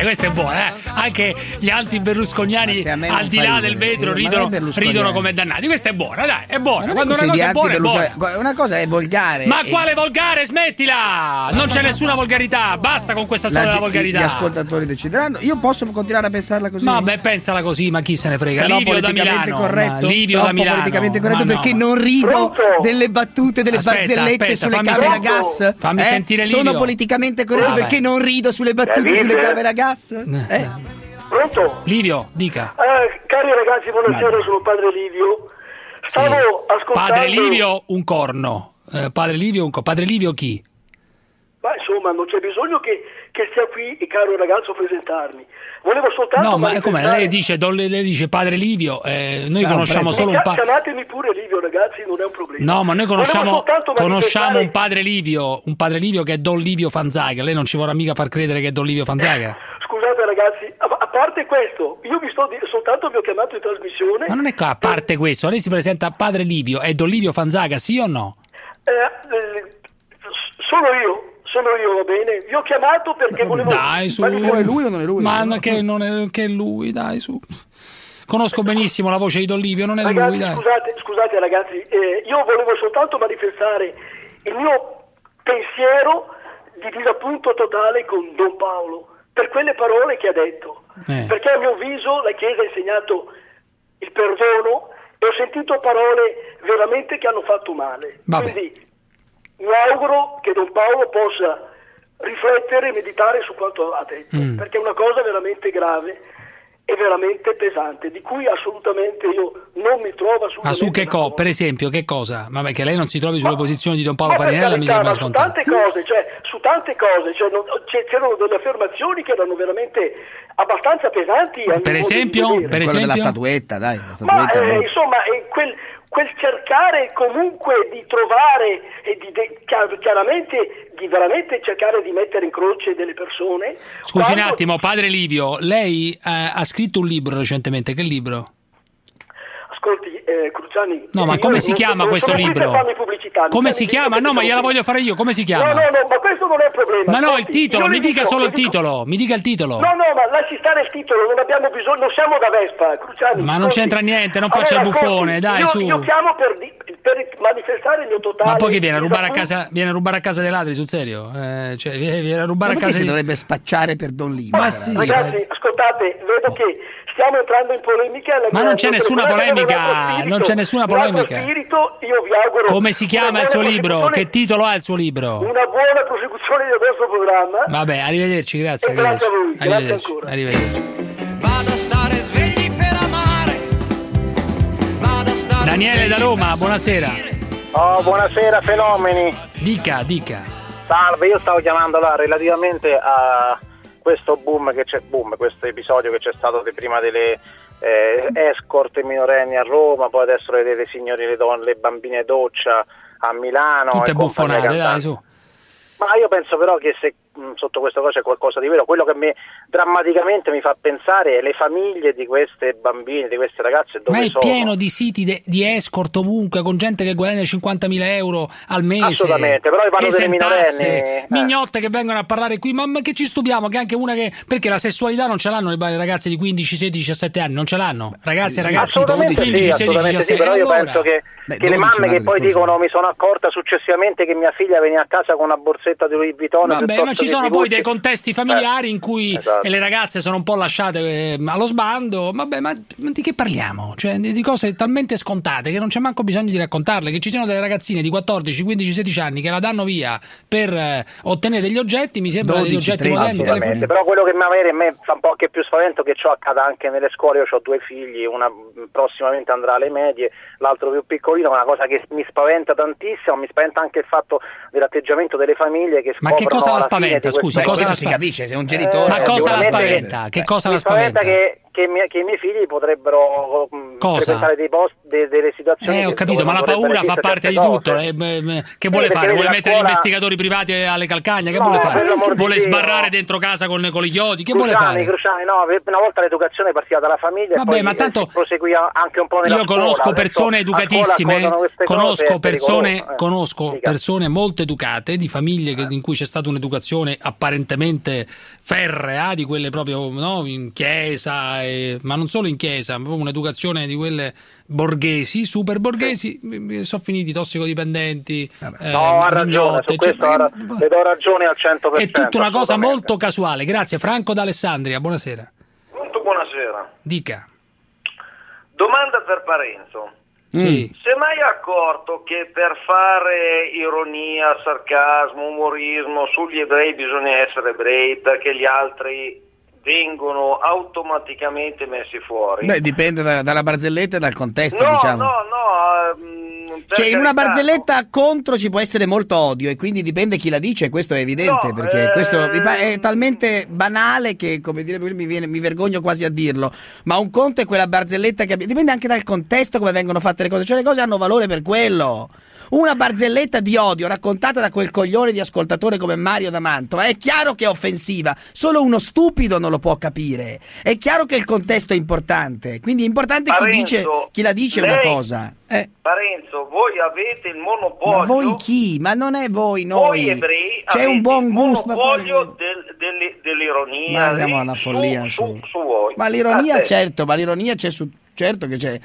Ah, questa è buona, eh? anche gli anti-berlusconiani Ma se a me non al di là del vetro ridono, berlusconiani. ridono come dannati. Questa è buona, dai, è buona. Quando una cosa è buona, è buona. Una cosa è volgare. Ma e- quale volgare? Smettila! Non c'è nessuna volgarità, basta con questa storia la della volgarità. Gli ascoltatori decideranno. Io posso continuare a pensarla così? Vabbè, pensala così, ma chi se ne frega? Sarò Livio da politicamente Milano. corretto. Livio da Milano. politicamente corretto no, perché non rido Pronto? delle battute, delle Aspetta, barzellette aspetta, sulle camere a gas. fammi Eh? sentire Livio. Sono politicamente corretto perché non rido sulle battute sulle camere a gas. Eh? Pronto? Livio, dica. Eh, cari ragazzi, buonasera, sono padre Livio. Stavo ascoltando... Padre Livio, un corno. Eh, padre Livio, un corno. Padre Livio chi? Ma insomma, non c'è bisogno che, che stia qui, caro ragazzo, a presentarmi. Volevo soltanto... No, ma è come lei dice, do- lei dice padre Livio, eh, noi Ciao, conosciamo prego. solo un padre. Chiamatemi pure Livio, ragazzi, non è un problema. No, ma noi conosciamo, conosciamo un padre Livio, un padre Livio che è Don Livio Fanzaga. Lei non ci vorrà mica far credere che è Don Livio Fanzaga. Scusate ragazzi, a, parte questo, io vi sto di- soltanto vi ho chiamato in trasmissione. Ma non è qua, a parte questo, lei si presenta a padre Livio, è Don Livio Fanzaga, sì o no? Eh, eh, sono io, sono io, va bene. Vi ho chiamato perché volevo... Dai, su. O è lui o non è lui? Ma no, che non è che è lui, dai, su. Conosco benissimo la voce di Don Livio, non è Ragazzi, lui, dai. scusate, scusate ragazzi, eh, io volevo soltanto manifestare il mio pensiero di disappunto totale con Don Paolo per quelle parole che ha detto. Eh. Perché a mio avviso la Chiesa ha insegnato il perdono e ho sentito parole veramente che hanno fatto male. Vabbè. Quindi mi auguro che Don Paolo possa riflettere e meditare su quanto ha detto, Mm. perché è una cosa veramente grave e veramente pesante, di cui assolutamente io non mi trovo Ma assolutamente su che cosa? Per esempio, che cosa? Vabbè, che lei non si trovi sulle posizioni di Don Paolo Ma per Farinella mi sembra ma su scontato. tante cose, cioè, su tante cose, cioè, non- c'erano delle affermazioni che erano veramente abbastanza pesanti. Per modo di esempio? Per della esempio? statuetta, dai. La Ma statuetta eh, proprio. insomma, è quel, quel cercare comunque di trovare e di de- chiar- chiaramente di veramente cercare di mettere in croce delle persone. Scusi un quando- attimo, padre Livio, lei eh, ha scritto un libro recentemente, che libro? Ascolti, eh, Cruciani. No, ma come si chiama questo libro? Come si chiama? No, ma gliela voglio fare io, come si No, chiama? no, no, ma questo non è un problema. Ma no, il Ascolti, titolo, mi dica dico- solo il dico- titolo, mi dica il titolo. No, no, ma lasci stare il titolo, non abbiamo bisogno, non siamo da Vespa, Cruciani. Ma non c'entra niente, non faccia il Allora, buffone, ascolti, dai, io, su. Io chiamo per, per manifestare il mio totale... Ma poi che viene a rubare a casa, viene a rubare a casa dei ladri, sul serio? Eh, cioè, viene, a Ma rubare a perché casa si di... dovrebbe spacciare per Don Livio? Ma sì. Ragazzi, ascoltate, vedo che stiamo entrando in polemica. la Ma non c'è nessuna polemica, non c'è nessuna polemica. spirito, io vi auguro Come si chiama il suo libro? Che titolo ha il suo libro? Una buona prosecuzione del vostro programma. Vabbè, arrivederci, grazie. E grazie a voi, arrivederci, grazie arrivederci, ancora. arrivederci. Vado a stare svegli per amare. Vado a stare Daniele da Roma, buonasera. Oh, buonasera fenomeni. Dica, dica. Salve, io stavo chiamando là relativamente a questo boom che c'è, boom, questo episodio che c'è stato di prima delle eh, escort minorenni a Roma, poi adesso vedete signori le donne, le bambine doccia a Milano. Tutte buffonate, dai, su. Ma io penso però che se sotto questa cosa c'è qualcosa di vero, quello che mi, drammaticamente mi fa pensare è le famiglie di queste bambine, di queste ragazze dove Ma è sono. pieno di siti de- di escort ovunque con gente che guadagna 50.000 euro al mese. Assolutamente, però io parlo sentasse, minorenni, eh. mignotte che vengono a parlare qui, ma, ma che ci stupiamo che anche una che perché la sessualità non ce l'hanno le ragazze di 15, 16, 17 anni, non ce l'hanno. Ragazzi e ragazzi assolutamente 15, sì, 16, assolutamente sì, 17 però io allora- penso che, Beh, che le 12 mamme che poi dicono mi sono accorta successivamente che mia figlia veniva a casa con una borsetta di Louis Vuitton Vabbè, ma ci sono poi dei contesti familiari in cui esatto. le ragazze sono un po' lasciate eh, allo sbando. Vabbè, ma ma di che parliamo? Cioè, di cose talmente scontate che non c'è manco bisogno di raccontarle. Che ci siano delle ragazzine di 14, 15, 16 anni che la danno via per eh, ottenere degli oggetti, mi sembra degli 12, oggetti 13. moderni. Assolutamente, però quello che mi avere a me fa un po' che più spavento che ciò accada anche nelle scuole, io ho due figli, una prossimamente andrà alle medie, l'altro più piccolino, è una cosa che mi spaventa tantissimo, mi spaventa anche il fatto dell'atteggiamento delle famiglie che Ma che scoprono cosa la fine spaventa? di questo- Scusi, Beh, cosa questo si spaventa? capisce, se un genitore... Ma cosa la spaventa? Che cosa mi la spaventa? che, che, mi- che i miei figli potrebbero mh, Cosa? dei post, de- delle situazioni Eh, ho capito, ma la paura fa parte di tutto. eh, che Sì, vuole perché fare? Vuole mettere scuola- investigatori privati alle calcagna? Che No, vuole per fare? Vuole sbarrare dentro casa con, con i chiodi? Che vuole Cruciani, fare? Cruciani, no, una volta l'educazione partiva dalla famiglia Vabbè, e ma eh, tanto proseguiva anche un po' nella Io scuola. conosco Adesso persone scuola educatissime, cose, conosco è persone, eh. conosco persone molto educate, di famiglie che- in cui c'è stata un'educazione apparentemente ferrea, di quelle proprio no, in chiesa, e- ma non solo in chiesa, ma proprio un'educazione di quelle borghesi, super borghesi, eh, sono finiti tossicodipendenti, eh, No, ha ragione, questo ha le do ragione al 100%. è tutta una cosa molto casuale. Grazie Franco d'Alessandria, buonasera. Molto buonasera. Dica. Domanda per Parenzo. Sì. Si è mai accorto che per fare ironia, sarcasmo, umorismo sugli ebrei bisogna essere ebrei perché gli altri vengono automaticamente messi fuori? Beh, dipende da- dalla barzelletta e dal contesto, no, diciamo. no, no, ehm, per Cioè, in una barzelletta contro ci può essere molto odio e quindi dipende chi la dice, questo è evidente, No, perché eh, questo è talmente banale che, come dire, mi, viene- mi vergogno quasi a dirlo, ma un conto è quella barzelletta che dipende anche dal contesto come vengono fatte le cose, cioè le cose hanno valore per quello. Una barzelletta di odio raccontata da quel coglione di ascoltatore come Mario D'Amanto è chiaro che è offensiva, solo uno stupido non lo può capire. È chiaro che il contesto è importante, quindi è importante chi, Parenzo, dice, chi la dice una lei- cosa. Eh. Parenzo, voi avete il monopolio. Ma voi chi? Ma non è voi, noi. Voi ebrei C'è un buon il gusto. ma poi- monopolio del- delle- dell'ironia. Ma siamo alla follia. Su, su. su voi. Ma l'ironia, certo, ma l'ironia c'è su. Certo che c'è.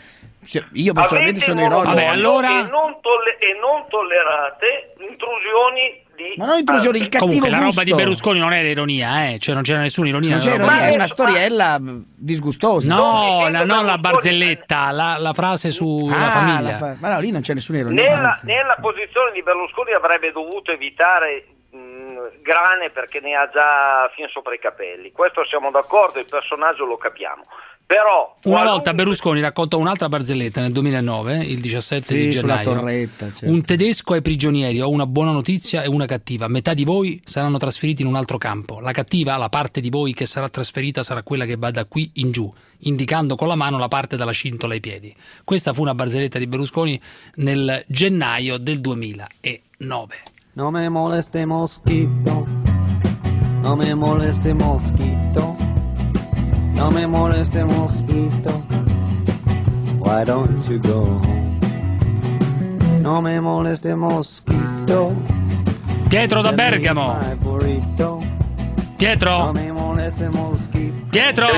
Se- Io personalmente Avete sono ironico. monopolio E non, tolle- e non tollerate intrusioni di... Ma non intrusioni, il cattivo Comunque la roba gusto. di Berlusconi non era ironia, eh? cioè non c'era nessuna ironia. Non roba ironia, è una storiella mh, disgustosa. No, la, non la barzelletta, la, la frase sulla Ah, famiglia. la fa- Ma no, lì non c'è nessuna ironia. Nella, nella posizione di Berlusconi avrebbe dovuto evitare mh, grane perché ne ha già fin sopra i capelli. Questo siamo d'accordo, il personaggio lo capiamo. Però Una qualunque- volta Berlusconi raccontò un'altra barzelletta nel 2009, il 17 Sì, di sulla gennaio. torretta, certo. Un tedesco ai prigionieri, ho una buona notizia e una cattiva. Metà di voi saranno trasferiti in un altro campo. La cattiva, la parte di voi che sarà trasferita, sarà quella che va da qui in giù, indicando con la mano la parte dalla cintola ai piedi. Questa fu una barzelletta di Berlusconi nel gennaio del 2009. No me moleste mosquito, no me moleste mosquito, no me moleste mosquito. Why don't you go home? No me moleste mosquito. Pietro da Bergamo. Pietro. Pietro.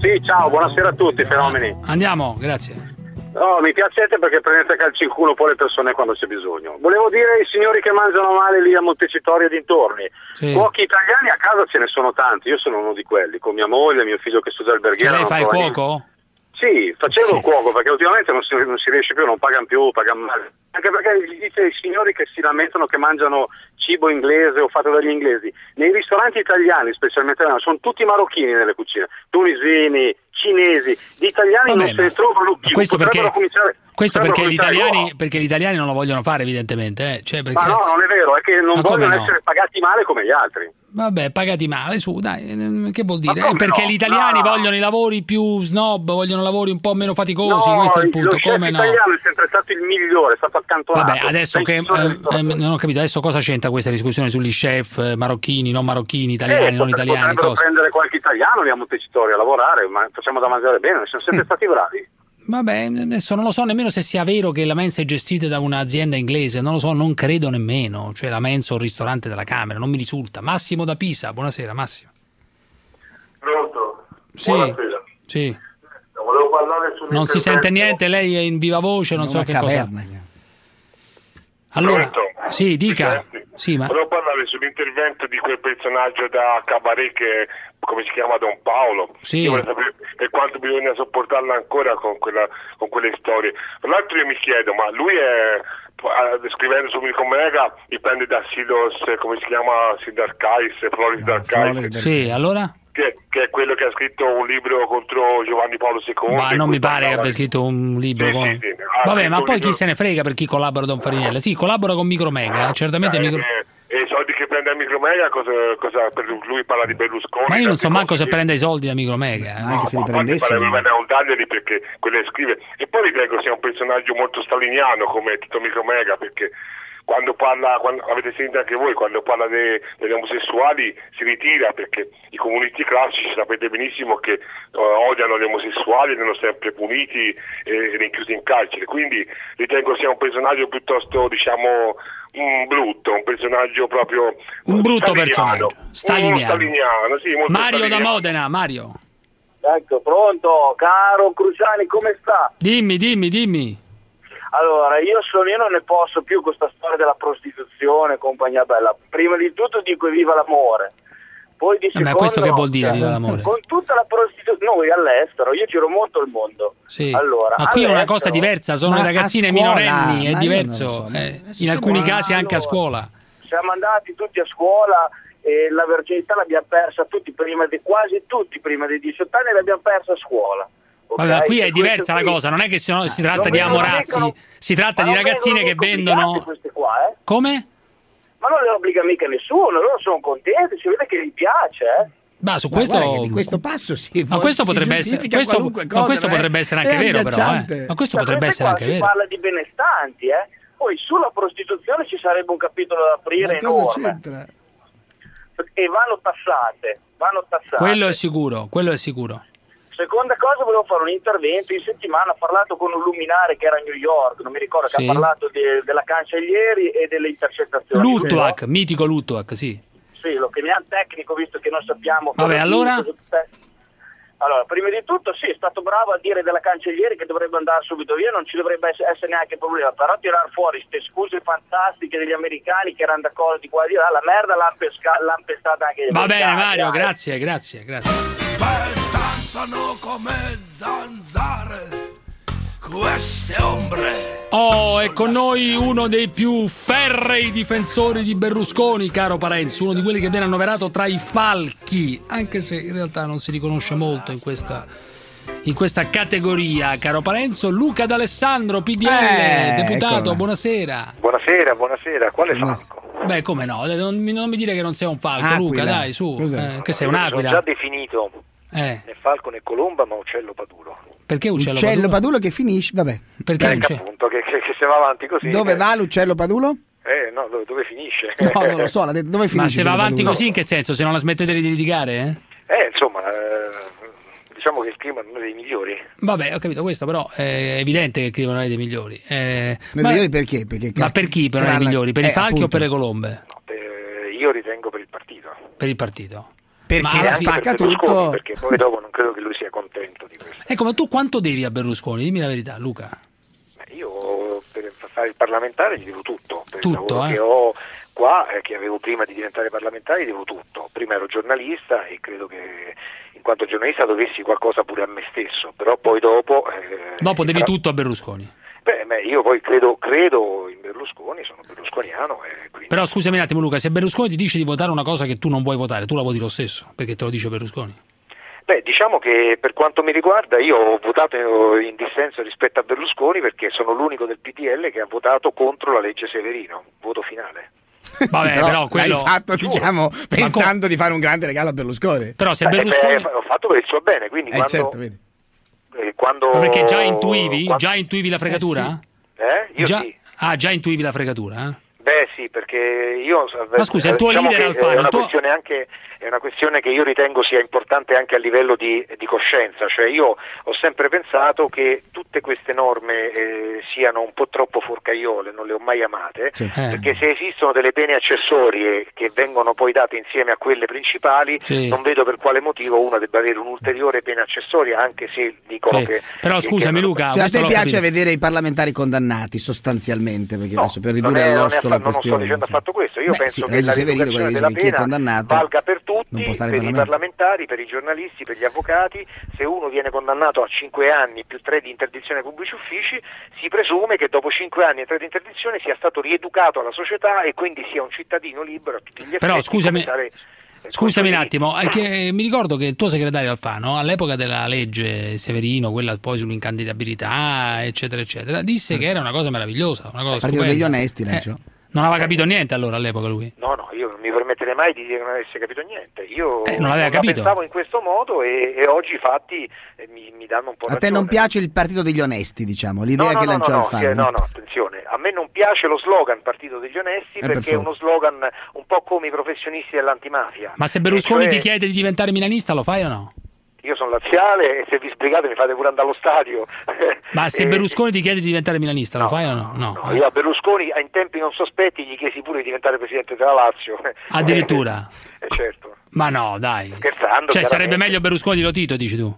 Sì, ciao, buonasera a tutti, fenomeni. Andiamo, grazie. No, mi piacete perché prendete calci in culo poi le persone quando c'è bisogno. Volevo dire ai signori che mangiano male lì a Montecitorio e dintorni. Sì. Cuochi italiani a casa ce ne sono tanti, io sono uno di quelli, con mia moglie, mio figlio che studia Cioè, alberghiera. lei non fa il trova niente. cuoco? Sì, facevo il cuoco perché ultimamente non si, non si riesce più, non pagano più, pagano male. Anche perché gli dite ai signori che si lamentano che mangiano cibo inglese o fatto dagli inglesi. Nei ristoranti italiani, specialmente sono tutti marocchini nelle cucine, tunisini, cinesi, gli italiani Vabbè, non se ne trovano più. questo perché- Questo perché gli, italiani, perché gli italiani non lo vogliono fare, evidentemente. Eh? Cioè, perché... Ma no, non è vero, è che non Ma vogliono no? essere pagati male come gli altri. Vabbè, pagati male, su, dai, ehm, che vuol dire? Eh, perché no? gli italiani No. vogliono i lavori più snob, vogliono lavori un po' meno faticosi, questo è il punto. Come no? italiano è sempre stato il migliore, è stato accantonato. Vabbè, adesso che eh, non ho capito, adesso cosa c'entra questa discussione sugli chef eh, marocchini, non marocchini, italiani, Eh, non italiani, potrebbero cosa? prendere qualche italiano lì a Montecitorio a lavorare, ma facciamo da mangiare bene, siamo sempre stati bravi. Vabbè, adesso non lo so nemmeno se sia vero che la mensa è gestita da un'azienda inglese, non lo so, non credo nemmeno, cioè la mensa o il ristorante della Camera, non mi risulta. Massimo da Pisa, buonasera Massimo. Pronto? Sì, Buonasera. sì. Volevo parlare su Non si sente niente, lei è in viva voce, non so Una che cosa. Allora, Pronto? sì, dica. Sì, ma Volevo parlare sull'intervento di quel personaggio da Cabaret che, come si chiama, Don Paolo. Sì. Io volevo sapere per quanto bisogna sopportarla ancora con, quella, con quelle storie. Tra l'altro io mi chiedo, ma lui è, scrivendo su Micomega, dipende da Sidos, come si chiama, Sidarkais, Floris Darkais, Sì, allora? Che, che è quello che ha scritto un libro contro Giovanni Paolo II. Ma non mi pare che abbia scritto un libro Sì, con... sì, sì. Vabbè, ma poi libro- chi se ne frega per chi collabora Don Farinella? Sì, collabora con Micromega, eh, certamente Eh, Micro... eh, soldi che prende a Micromega, cosa, cosa per lui parla di Berlusconi. Ma io non so manco se prende i soldi da Micromega. eh. Anche se li Ma prendesse. Parla bene a un tagliali perché quello che scrive. E poi ritengo sia un personaggio molto staliniano come Tito Micromega perché quando parla, quando, avete sentito anche voi, quando parla de- degli omosessuali si ritira perché i comunisti classici sapete benissimo che eh, odiano gli omosessuali, devono sempre puniti e, e rinchiusi in carcere. Quindi ritengo sia un personaggio piuttosto diciamo mm, brutto, un personaggio proprio Un brutto staliniano. personaggio. Staliniano. Mm, staliniano, sì, molto Mario da staliniano. Modena, Mario. Ecco, pronto, caro Cruciani, come sta? Dimmi, dimmi, dimmi. Allora, io sono, io non ne posso più con questa storia della prostituzione, compagnia bella. Prima di tutto dico viva l'amore. Poi di Eh, Ma secondo, questo che vuol dire, cioè, viva l'amore? Con tutta la prostituzione, noi all'estero, io giro molto il mondo. Sì. Allora, ma qui è una cosa diversa, sono Ma ragazzine scuola, minorenni, ma è diverso. so, eh, in alcuni casi anche a Allora, scuola. Siamo andati tutti a scuola e la verginità l'abbiamo persa tutti prima di, quasi tutti prima dei 18 anni l'abbiamo persa a scuola. Ok? Vabbè, qui è diversa la qui- cosa, non è che si, si tratta Non di amorazzi, mica- si tratta ma di non ragazzine che vendono... queste qua, eh? Come? Ma non le obbliga mica nessuno, loro sono contenti, si vede che gli piace, eh? Ma su Ma questo... che di questo passo si, Ma questo si potrebbe essere, questo, qualunque ma cosa, questo non potrebbe essere anche vero, però. eh. Ma questo Cioè, potrebbe essere anche si vero. parla di benestanti, eh? Poi sulla prostituzione ci sarebbe un capitolo da aprire Ma cosa enorme. c'entra? E vanno tassate, vanno tassate. Quello è sicuro, quello è sicuro. Seconda cosa, volevo fare un intervento. In settimana ho parlato con un luminare che era a New York, non mi ricordo, che Sì. ha parlato de- della cancellieri e delle intercettazioni. Lutuac, mitico Lutuac, sì. Sì, lo chiamiamo tecnico visto che non sappiamo. Vabbè, allora? cosa- Allora, prima di tutto sì, è stato bravo a dire della cancellieri che dovrebbe andare subito via, non ci dovrebbe essere, essere neanche problema, però tirar fuori queste scuse fantastiche degli americani che erano d'accordo di qua e di là, la merda l'hanno pesca- l'han pestata anche gli Va bene Mario, grazie, grazie, grazie. Danzano come zanzare queste ombre. Oh, è con noi uno dei più ferrei difensori di Berlusconi, caro Parenzo, uno di quelli che viene annoverato tra i falchi, anche se in realtà non si riconosce molto in questa, in questa categoria, caro Parenzo. Luca D'Alessandro, PDL, Eh, deputato, eccola. buonasera. Buonasera, buonasera. Quale falco? Beh, come no? Non mi, non mi dire che non sei un falco, Aquila. Luca, dai, su, eh, che sei Sono un'aquila. già definito Eh, né falco né colomba, ma uccello paduro. perché uccello, Uccello Padulo? Padulo che finisce, vabbè. Perché Ecco uccello? appunto che, che- che se va avanti così. Dove eh, va l'uccello Padulo? Eh, no, dove, dove finisce? No, non lo so, dove finisce? Ma se va avanti Padulo? così in che senso? Se non la smettete di litigare? Eh? Eh, insomma, eh, diciamo che il clima non è dei migliori. Vabbè, ho capito questo, però è evidente che Clima non è dei migliori. Eh, Ma migliori perché? Perché ma per chi però è la- dei migliori? Per i eh, falchi o appunto. per le colombe? Eh, io ritengo per il partito. Per il partito. Perché Ma spacca tutto. Perché poi dopo non credo che lui sia contento di questo. Ecco, ma tu quanto devi a Berlusconi? Dimmi la verità, Luca. Io per fare il parlamentare gli devo tutto. Per Tutto, il lavoro eh? che ho qua, eh, che avevo prima di diventare parlamentare, devo tutto. Prima ero giornalista e credo che in quanto giornalista dovessi qualcosa pure a me stesso, però poi dopo... eh, Dopo devi farà- tutto a Berlusconi. Beh, beh, io poi credo, credo in Berlusconi, sono berlusconiano e quindi... Però scusami un attimo, Luca, se Berlusconi ti dice di votare una cosa che tu non vuoi votare, tu la voti lo stesso, perché te lo dice Berlusconi. Beh, diciamo che per quanto mi riguarda io ho votato in dissenso rispetto a Berlusconi perché sono l'unico del PDL che ha votato contro la legge Severino, voto finale. Vabbè, Sì, però, però quello- l'hai fatto, Giuro. diciamo, pensando di fare un grande regalo a Berlusconi. Però se Eh, Berlusconi... beh, l'ho fatto per il suo bene, quindi Eh, quando, certo, vedi. Eh, quando... Ma perché già intuivi? quando- Già intuivi la fregatura? Eh? Io Già- sì. Ah, già intuivi la fregatura? Eh? Beh sì, perché io... Ma scusa, il tuo diciamo leader Alfano, È una, il tuo- questione anche, è una questione che io ritengo sia importante anche a livello di, di coscienza, cioè io ho sempre pensato che tutte queste norme eh, siano un po' troppo forcaiole, non le ho mai amate, Eh. perché se esistono delle pene accessorie che vengono poi date insieme a quelle principali, Sì. non vedo per quale motivo una debba avere un'ulteriore pena accessoria, anche se dicono Sì. che... Però che- scusami che- Luca, Cioè, a te piace capito. vedere i parlamentari condannati sostanzialmente, perché adesso per ridurre all'osso la non sto dicendo affatto questo, io Beh, penso sì, che legge la Severino, rieducazione della pena condannato valga per tutti, per i parlamentari, per i giornalisti, per gli avvocati, se uno viene condannato a 5 anni più 3 di interdizione ai pubblici uffici, si presume che dopo 5 anni e 3 di interdizione sia stato rieducato alla società e quindi sia un cittadino libero a tutti gli effetti. Però scusami, tale- scusami un attimo, che mi ricordo che il tuo segretario Alfano, all'epoca della legge Severino, quella poi sull'incandidabilità, eccetera, eccetera, disse che era una cosa meravigliosa, una cosa Partito stupenda. degli onesti, Eh. Non aveva capito niente allora all'epoca lui. No, no, io non mi permetterei mai di dire che non avesse capito niente. Io Eh, non aveva la capito. pensavo in questo modo e, e oggi i fatti eh, mi, mi danno un po' A te ragione. non piace il partito degli onesti, diciamo, l'idea no, no, che no, lanciò no, no, Alfano. no, no, attenzione, a me non piace lo slogan Partito degli Onesti Eh, per perché è uno slogan un po' come i professionisti dell'antimafia. Ma se Berlusconi cioè, ti chiede di diventare milanista lo fai o no? Io sono laziale e se vi sbrigate mi fate pure andare allo stadio. Ma se E- Berlusconi ti chiede di diventare milanista lo fai o no? No. No, io a Berlusconi in tempi non sospetti gli chiesi pure di diventare presidente della Lazio. Addirittura. Eh, certo. Ma no, dai. Scherzando, Cioè, sarebbe meglio Berlusconi di Lotito, dici tu?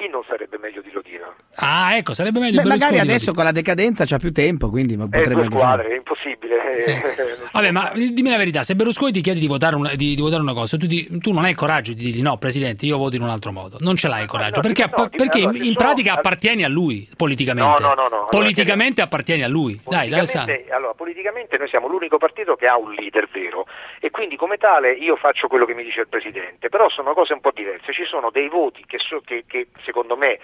Chi non sarebbe meglio di Lodino? Ah, ecco, sarebbe meglio Beh, Berlusconi magari adesso con la decadenza c'ha più tempo, quindi ma Eh, potrebbe fare. squadre, è impossibile. Lotito. Vabbè, ma dimmi la verità, se Berlusconi ti chiede di votare una, di, di votare una cosa, tu, ti- tu non hai il coraggio di dirgli no, Presidente, io voto in un altro modo. Non ce l'hai il coraggio, perché, appa- perché in, in pratica appartieni a lui, politicamente. No, no, no, no. Allora, politicamente appartieni a lui. Dai, dai, allora, politicamente noi siamo l'unico partito che ha un leader vero e quindi come tale io faccio quello che mi dice il Presidente, però sono cose un po' diverse, ci sono dei voti che, so- che- che, secondo me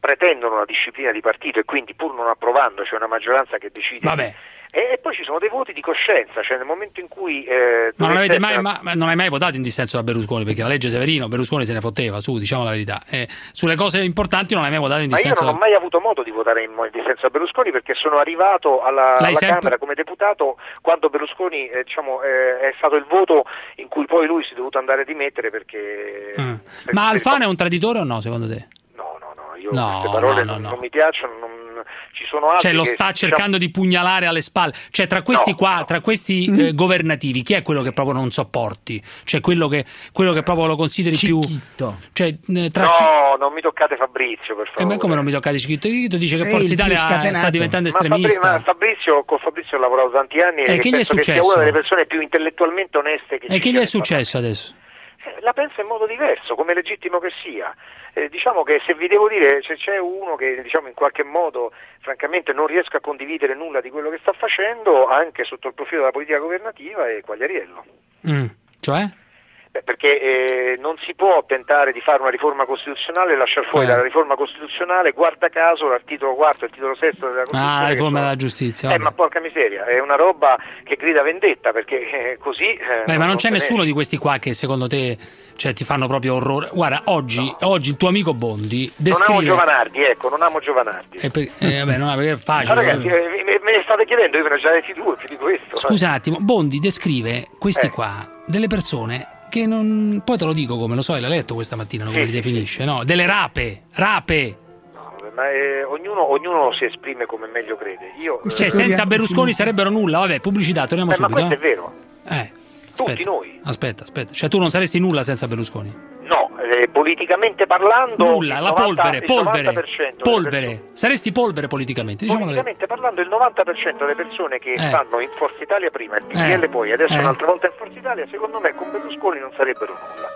pretendono una disciplina di partito e quindi pur non approvando c'è una maggioranza che decide Vabbè. e, poi ci sono dei voti di coscienza, cioè nel momento in cui eh, Ma non, avete mai, ma- ma non hai mai votato in dissenso da Berlusconi perché la legge Severino Berlusconi se ne fotteva, su, diciamo la verità. Eh, sulle cose importanti non hai mai votato in Ma io dissenso non ho mai avuto modo di votare in, in dissenso a Berlusconi perché sono arrivato alla, alla sempre- Camera come deputato quando Berlusconi eh, diciamo, eh, è stato il voto in cui poi lui si è dovuto andare a dimettere perché Ah. per- Ma per- Alfano è un traditore o no, secondo te? Io No, queste parole no, no, non, no. non mi piacciono, non- ci sono altri Cioè lo che, sta diciamo, cercando di pugnalare alle spalle. Cioè tra questi No, qua, tra questi eh, governativi, chi è quello che proprio non sopporti? Cioè quello che, quello che proprio lo consideri più... Cioè eh, No, non mi toccate Fabrizio per Eh, favore. ma come non mi toccate Chiquito? Chiquito dice che Ehi, Forza Italia scatenato. sta diventando Ma Fabri- estremista. ma Fabrizio, con Fabrizio ho lavorato tanti anni Eh, e che gli è penso che sia successo? una delle persone più intellettualmente oneste che E che gli è successo adesso? Eh, La pensa in modo diverso, come è legittimo che sia. Eh, diciamo che se vi devo dire, se c'è uno che diciamo in qualche modo, francamente, non riesco a condividere nulla di quello che sta facendo, anche sotto il profilo della politica governativa, è Quagliariello. Mm. Cioè? Beh, perché eh, non si può tentare di fare una riforma costituzionale e lasciare fuori Eh. dalla riforma costituzionale, guarda caso, l'articolo 4 e il titolo 6 della Costituzione. Ah, riforma sono- della giustizia. Eh, vabbè. ma porca miseria, è una roba che grida vendetta, perché eh, così... eh, Beh, ma non c'è nessuno di questi qua che secondo te cioè, ti fanno proprio orrore. Guarda, oggi, oggi il tuo amico Bondi Non descrive. amo Giovanardi, ecco, non amo Giovanardi. Eh, per- eh, vabbè, no, perché è Ma facile. ragazzi, eh, me, ne state chiedendo, io ve ne ho già detti due più di questo. Scusa un attimo, Bondi descrive questi qua, delle persone che non. Poi te lo dico come lo so, l'hai letto questa mattina come Sì, li definisce, no? Delle rape, rape. Ma eh, ognuno, ognuno si esprime come meglio crede. Io, eh, Cioè, senza Berlusconi sarebbero nulla. Vabbè, pubblicità, torniamo eh, ma subito. questo è eh. vero. Eh, Tutti aspetta, noi. Aspetta, aspetta. Cioè, tu non saresti nulla senza Berlusconi. Eh, politicamente parlando... Nulla, il la 90 polvere, il polvere, 90% polvere. Saresti polvere politicamente. Diciamo. Politicamente parlando il 90% delle persone che Eh. stanno in Forza Italia prima, il PDL Eh. poi, adesso Eh. un'altra volta in Forza Italia, secondo me con Berlusconi non sarebbero nulla.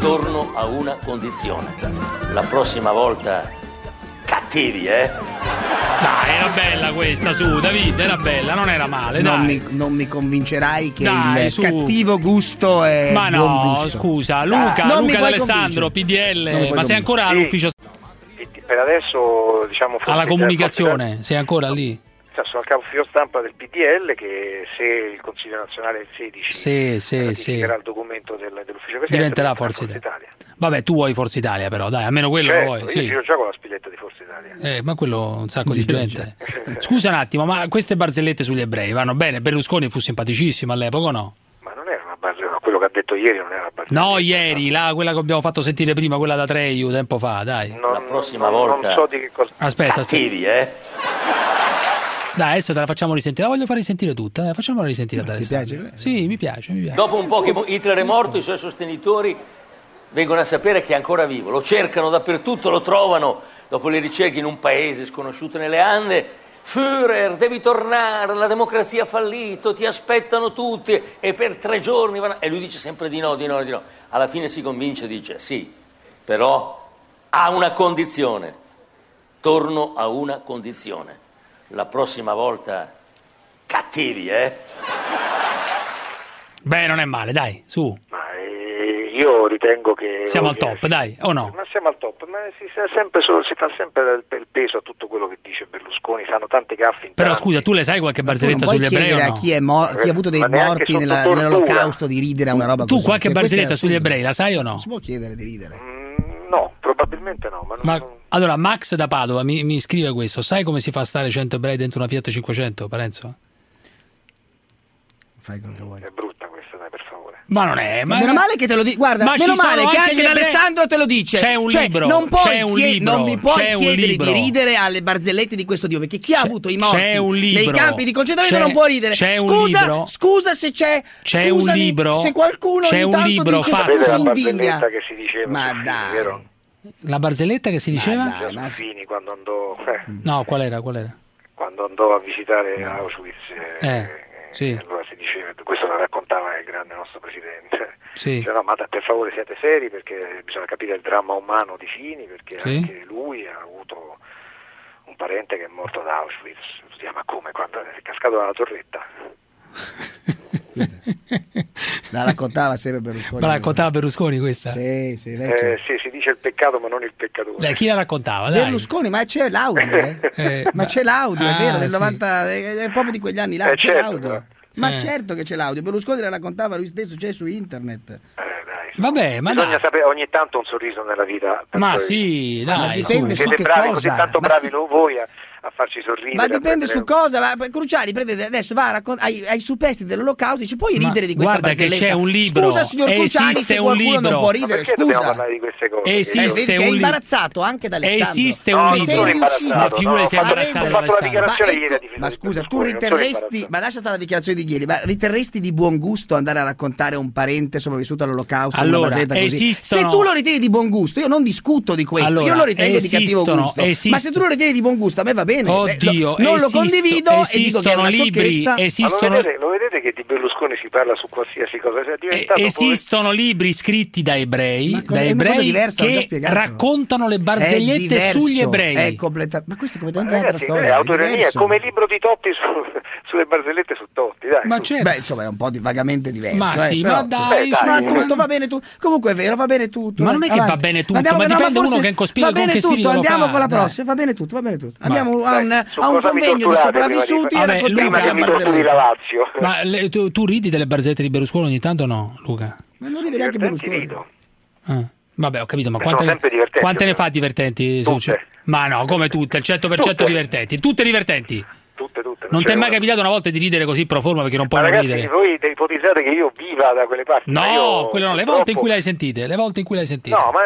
Torno a una condizione. La prossima volta cattivi, eh? Dai, era bella questa, su, David, era bella, non era male, Non mi, non mi convincerai che Dai, il su. cattivo gusto è Ma buon no, gusto. scusa, Luca, mi Luca D'Alessandro. PDL, ma sei convincere. ancora Sì. all'ufficio Per adesso, diciamo... Alla Italia- comunicazione, sei ancora lì? Sono al capo ufficio stampa del PDL che se il Consiglio nazionale il 16 Sì, sì, sì. il documento del- dell'ufficio presidente Diventerà Forza sarà Italia. Vabbè, tu vuoi Forza Italia però, dai, almeno quello Certo, lo vuoi, io sì. giro già con la spilletta di Forza Italia. Eh, ma quello un sacco di Giro gente. Scusa un attimo, ma queste barzellette sugli ebrei vanno bene? Berlusconi fu simpaticissimo all'epoca o no? Ma non era una barzelletta, quello che ha detto ieri non era una barzelletta. No, ieri, la- quella che abbiamo fatto sentire prima, quella da Treiu, tempo fa, dai. La prossima non- volta non so di che cosa... Aspetta, aspetta. cattivi, eh? Dai, adesso te la facciamo risentire. La voglio fare risentire tutta. Eh. Facciamola risentire da Ti piace? Sì, mi piace, mi piace. Dopo un po' che Hitler è morto, i suoi sostenitori vengono a sapere che è ancora vivo. Lo cercano dappertutto, lo trovano dopo le ricerche in un paese sconosciuto nelle Ande. Führer, devi tornare, la democrazia ha fallito, ti aspettano tutti e per tre giorni vanno... E lui dice sempre di no, di no, di no. Alla fine si convince dice sì, però ha una condizione. Torno a una condizione. La prossima volta cattivi, eh? Beh, non è male, dai, su io ritengo che... Siamo al top, dai, o no? Ma siamo al top, ma si, sempre solo, si fa sempre il peso a tutto quello che dice Berlusconi, fanno tante gaffe in Però scusa, tu le sai qualche barzelletta sugli ebrei o no? chi, è mor- chi ha avuto dei morti nella, nell'olocausto di ridere a una roba tu così. Tu qualche cioè, barzelletta sugli ebrei la sai o no? Si può chiedere di ridere? Mm, no, probabilmente no, ma, ma. Allora, Max da Padova mi, mi scrive questo. Sai come si fa a stare 100 ebrei dentro una Fiat 500, Parenzo? Fai quello che vuoi. È brutto. Ma non è, ma meno male che te lo dico. Guarda, ma meno male che anche, anche Alessandro te lo dice. C'è un cioè, libro, non puoi chied- libro, non mi puoi chiedere di ridere alle barzellette di questo dio, perché chi ha avuto i morti nei campi di concentramento non può ridere. Scusa, scusa se c'è C'è un libro. Se qualcuno ogni tanto libro, dice scusa la indigna. che si diceva. Ma dai. Vero? La barzelletta che si diceva? Ma dai, ma... Fini quando andò eh. No, qual era? Qual era? Quando andò a visitare Auschwitz. Eh. eh sì. allora si diceva, questo lo raccontava il grande nostro presidente, sì. Cioè, no, ma per favore siate seri perché bisogna capire il dramma umano di Fini perché sì. anche lui ha avuto un parente che è morto ad Auschwitz, si chiama come, quando è cascato dalla torretta. La raccontava sempre Berlusconi. La raccontava Berlusconi questa? Sì, sì, eh, sì, si dice il peccato ma non il peccatore. Dai, chi la raccontava? Dai. Berlusconi, ma c'è l'audio, eh? eh, ma c'è l'audio, ah, è vero, del 90, è proprio di quegli anni là, eh, c'è certo, l'audio. Ma eh. certo che c'è l'audio, Berlusconi la raccontava lui stesso, c'è su internet. Eh, Vabbè, ma bisogna dai. sapere ogni tanto un sorriso nella vita. Ma poi... sì, dai, ma dipende su, su siete che bravi, cosa. così tanto ma... bravi voi a, a farci sorridere. Ma dipende su cosa, ma Cruciani prende adesso va raccont- ai, ai superstiti dell'olocausto dice puoi ridere di questa guarda barzelletta. Guarda c'è un libro. Scusa signor Cruciani se qualcuno libro. non può ridere, scusa. di queste cose? Esiste eh, che è imbarazzato anche da Alessandro. Esiste un no, libro. Sei riuscito a figurare imbarazzato ma, ecco, ma scusa, tu riterresti ma lascia stare la dichiarazione di ieri, ma riterresti di buon gusto andare a raccontare a un parente sopravvissuto all'olocausto allora, esistono... Se tu lo ritieni di buon gusto, io non discuto di questo, io lo ritengo di cattivo gusto. Ma se tu lo ritieni di buon gusto, a me va bene. Oddio, Beh, lo, non esisto, lo condivido e dico che è una libri, sciocchezza. Esistono... Lo vedete, lo, vedete, che di Berlusconi si parla su qualsiasi cosa. Cioè, eh, esistono poi... libri scritti da ebrei, da ebrei diversa, che raccontano le barzellette sugli ebrei. È completa... Ma questo è completamente un'altra storia. È, come libro di Totti su, sulle barzellette su Totti. Dai. Ma certo. Beh, insomma, è un po' di, vagamente diverso. Ma eh, sì, però, ma dai, Beh, tutto, va bene tu. Comunque è vero, va bene tutto. Ma non è che va bene tutto, ma dipende uno che è in cospirazione. Va bene tutto, andiamo con la prossima. Va bene tutto, va bene tutto. Andiamo a un, a un convegno di sopravvissuti era di... prima che mi torturi la Lazio. Ma le, tu, tu, ridi delle barzellette di Berlusconi ogni tanto no, Luca? Ma non ride neanche Berlusconi. Rido. Ah. Vabbè, ho capito, ma quante, quante ne fa divertenti, Succe? Ma no, come tutte, il 100% tutte. divertenti, tutte divertenti. Tutte, tutte, non, ti è cioè, mai capitato una volta di ridere così pro forma perché non puoi ragazzi, ridere? voi ipotizzate che io viva da quelle parti? No, io, quello no, le volte in cui l'hai sentite, le volte in cui l'hai sentite. No, ma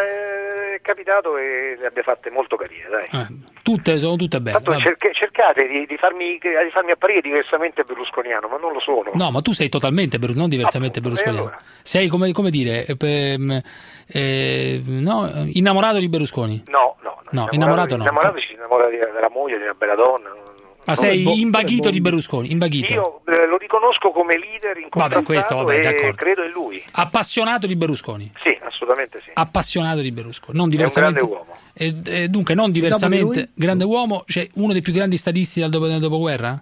capitato e le abbia fatte molto carine, dai. Ah, tutte, sono tutte belle. Tanto cerca, cercate di, di, farmi, di, farmi, apparire diversamente berlusconiano, ma non lo sono. No, ma tu sei totalmente, non diversamente Appunto, ah, berlusconiano. Allora. Sei, come, come dire, eh, mm, eh, no, innamorato di Berlusconi? No, no. no innamorato, innamorato no. Innamorato si innamora della moglie, di una bella donna, Non ma sei bo- imbaghito di Berlusconi, imbaghito. Io eh, lo riconosco come leader in Vabbè, questo vabbè, d'accordo. credo in lui. Appassionato di Berlusconi. Sì, assolutamente sì. Appassionato di Berlusconi, non diversamente. È un grande uomo. E, e, dunque non diversamente grande uomo, cioè uno dei più grandi statisti del, dopo, del dopoguerra?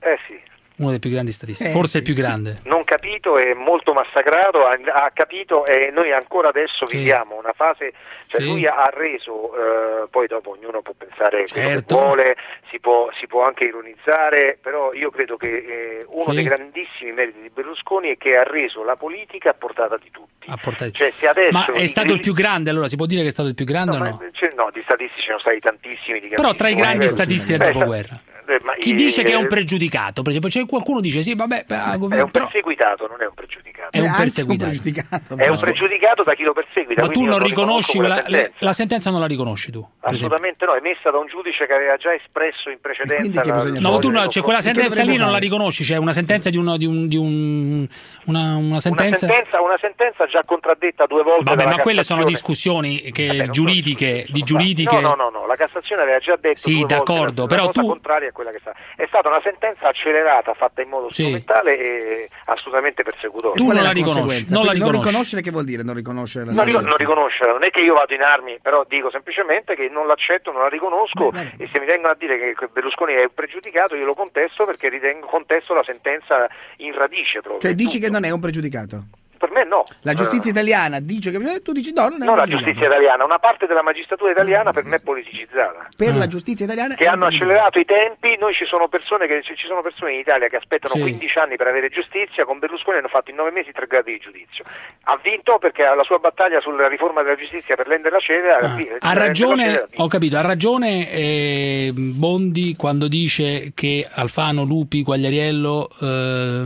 Eh sì uno dei più grandi statisti, eh, forse sì. il più grande. Non capito, è molto massacrato, ha, ha capito e noi ancora adesso sì. viviamo una fase, cioè sì. lui ha reso, eh, poi dopo ognuno può pensare certo. quello che certo. vuole, si può, si può, anche ironizzare, però io credo che eh, uno dei grandissimi meriti di Berlusconi è che ha reso la politica a portata di tutti. Portata di... Cioè, Ma è stato il più grande allora, si può dire che è stato il più grande no, o no? Ma, cioè, no, di statistici ce ne sono stati tantissimi. Però tra i grandi statisti del eh, dopoguerra. Eh, chi dice che è un eh, pregiudicato? Per esempio, c'è qualcuno dice sì, vabbè, eh, è un perseguitato, non è un pregiudicato. È un perseguitato. Un pregiudicato, è un pregiudicato da chi lo perseguita. Ma tu non, riconosci la, sentenza. la, sentenza. non la riconosci tu? Assolutamente no, è messa da un giudice che aveva già espresso in precedenza la, No, tu no, cioè, quella sentenza lì non la riconosci, c'è una sentenza sì. di, uno, di, un, di un, una, una, sentenza... Una, sentenza, una sentenza già contraddetta due volte Vabbè, ma quelle sono discussioni che Vabbè, giuridiche, di giuridiche. No, no, no, no, la Cassazione aveva già detto Sì, d'accordo, però tu quella che sta. È stata una sentenza accelerata, fatta in modo sì. strumentale e assolutamente persecutoria. Tu non la, riconosci, non la riconosci. Non riconoscere che vuol dire non riconoscere la non sentenza? non riconoscerla, non è che io vado in armi, però dico semplicemente che non l'accetto, non la riconosco beh, beh. e se mi vengono a dire che Berlusconi è un pregiudicato io lo contesto perché ritengo, contesto la sentenza in radice proprio. Cioè dici tutto. che non è un pregiudicato? Per me no. La giustizia italiana dice che tu dici no, non è Non la giustizia italiana, una parte della magistratura italiana per me è politicizzata. Per Mm. la giustizia italiana Che hanno accelerato i tempi, noi ci sono persone che ci sono persone in Italia che aspettano Sì. 15 anni per avere giustizia, con Berlusconi hanno fatto in 9 mesi tre gradi di giudizio. Ha vinto perché la sua battaglia sulla riforma della giustizia per l'ende la cede ha, vi- Ha ragione, ho capito, ha ragione eh, Bondi quando dice che Alfano, Lupi, Quagliariello eh,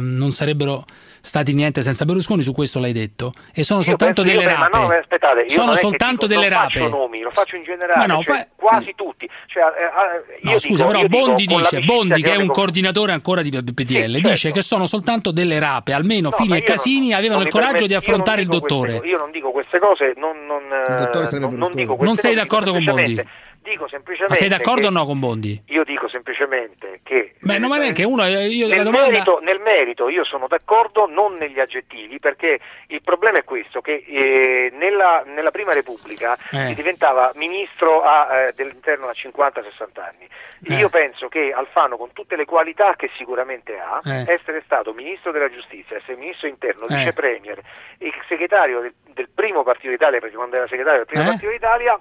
non sarebbero stati niente senza Berlusconi, su questo l'hai detto. E sono Io soltanto penso- delle rape. no, aspettate, io sono non soltanto dico- delle non rape. faccio nomi, lo faccio in generale, no, cioè, fa- quasi tutti. Cioè, eh, eh, No, io scusa, dico- però Bondi con dice, Bondi che è un nei coordinatore ancora di PDL, Sì, dice certo. che sono soltanto delle rape, almeno No, Fini e non- Casini avevano non il coraggio di affrontare il non dottore. queste- io non dico queste cose, non, non, Il dottore sarebbe non, non dico queste Non sei d'accordo con Bondi? Dico semplicemente Ma sei d'accordo o no con Bondi? Io dico semplicemente che Beh, non è che uno eh, io nel, domanda merito, nel merito io sono d'accordo, non negli aggettivi, perché il problema è questo, che eh, nella, nella Prima Repubblica Eh. si diventava ministro a, eh, dell'interno a 50-60 anni. Eh. Io penso che Alfano, con tutte le qualità che sicuramente ha, Eh. essere stato ministro della giustizia, essere ministro interno, vice premier e segretario del, del primo Partito d'Italia, perché quando era segretario del primo. Partito d'Italia,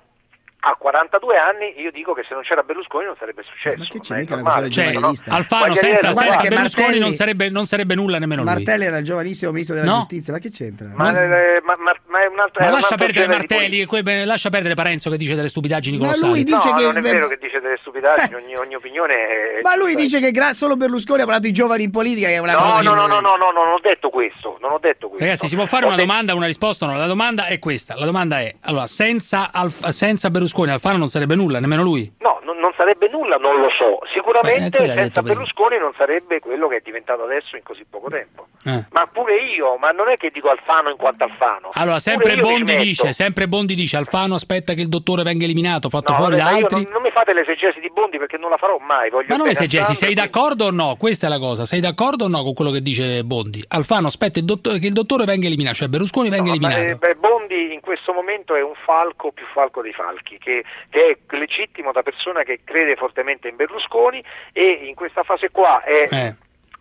a 42 anni io dico che se non c'era Berlusconi non sarebbe successo. Ma che c'è, mica una Cioè, no? Alfano senza, senza Berlusconi Martelli- non sarebbe, non sarebbe nulla nemmeno lui. Martelli era il giovanissimo ministro della No. giustizia, ma che c'entra? Ma, eh, ma- ma- ma è un altro, Ma lascia perdere Martelli, que- lascia perdere Parenzo che dice delle stupidaggini Ma colossali. lui dice no, che- non è vero che dice delle stupidaggini, ogni, ogni opinione è... Ma lui dice che gra- solo Berlusconi ha parlato di giovani in politica, che è una No, cosa no, no, no, no, no, non ho detto questo, non ho detto questo. Ragazzi, si può fare Ho una detto- domanda, una risposta? No, la domanda è questa. La domanda è: allora, senza, senza Berlusconi, Alfano non sarebbe nulla, nemmeno lui. No, non, non sarebbe nulla, non lo so. Beh, Sicuramente hai senza. Berlusconi non sarebbe quello che è diventato adesso in così poco tempo. Eh. Ma pure io, ma non è che dico Alfano in quanto Alfano. Allora, sempre Bondi dice, sempre Bondi dice, Alfano aspetta che il dottore venga eliminato, fatto No, fuori vabbè, da ma altri. non, non mi fate l'esegesi di Bondi perché non la farò mai. Voglio Ma non bene a esegesi, Sandro, sei quindi- d'accordo o no? Questa è la cosa. Sei d'accordo o no con quello che dice Bondi? Alfano aspetta il dottore- che il dottore venga eliminato, cioè Berlusconi venga No, ma, eliminato. eh, beh, Bondi in questo momento è un falco più falco dei falchi, che, che è legittimo da persona che crede fortemente in Berlusconi e in questa fase qua è... Eh.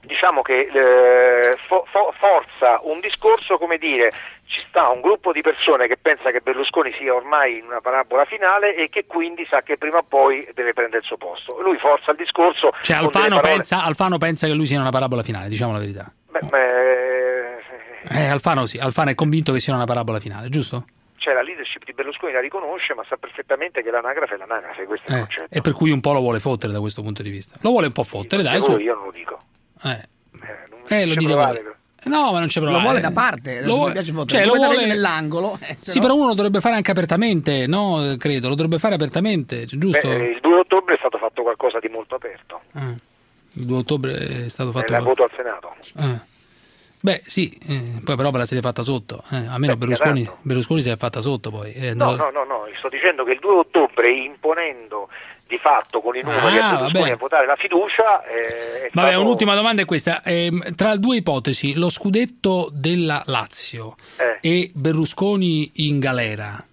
Diciamo che eh, fo- fo- forza un discorso come dire ci sta un gruppo di persone che pensa che Berlusconi sia ormai in una parabola finale e che quindi sa che prima o poi deve prendere il suo posto. Lui forza il discorso Cioè, Alfano parole- pensa, Alfano pensa che lui sia una parabola finale, diciamo la verità. Beh, beh, Eh, Alfano sì, Alfano è convinto che sia una parabola finale, giusto? cioè la leadership di Berlusconi la riconosce, ma sa perfettamente che l'anagrafe è l'anagrafe, questo è il Eh, concetto. e per cui un po' lo vuole fottere da questo punto di vista. Lo vuole un po' fottere, dai, Se su. io non lo dico. Eh, non Eh, lo dite voi. No, ma non c'è Lo problema. vuole eh. da parte, Lo vuole- mi piace votare. cioè, lo vuole- nell'angolo. eh, Sì, no- però uno lo dovrebbe fare anche apertamente, no? Eh, Credo, lo dovrebbe fare apertamente, cioè, giusto? Beh, il 2 ottobre è stato fatto qualcosa di molto aperto, Ah, il 2 ottobre è stato fatto... nel voto al Senato. Ah. Beh, sì, eh, poi però ve la siete fatta sotto. eh, almeno Beh, Berlusconi, tanto. Berlusconi si è fatta sotto poi. eh, No, no- no, no, sto dicendo che il 2 ottobre, imponendo di fatto con i numeri Ah, a Berlusconi a votare la fiducia, eh, Vabbè, stato- un'ultima domanda è questa. Ehm, tra due ipotesi, lo scudetto della Lazio Eh. e Berlusconi in galera.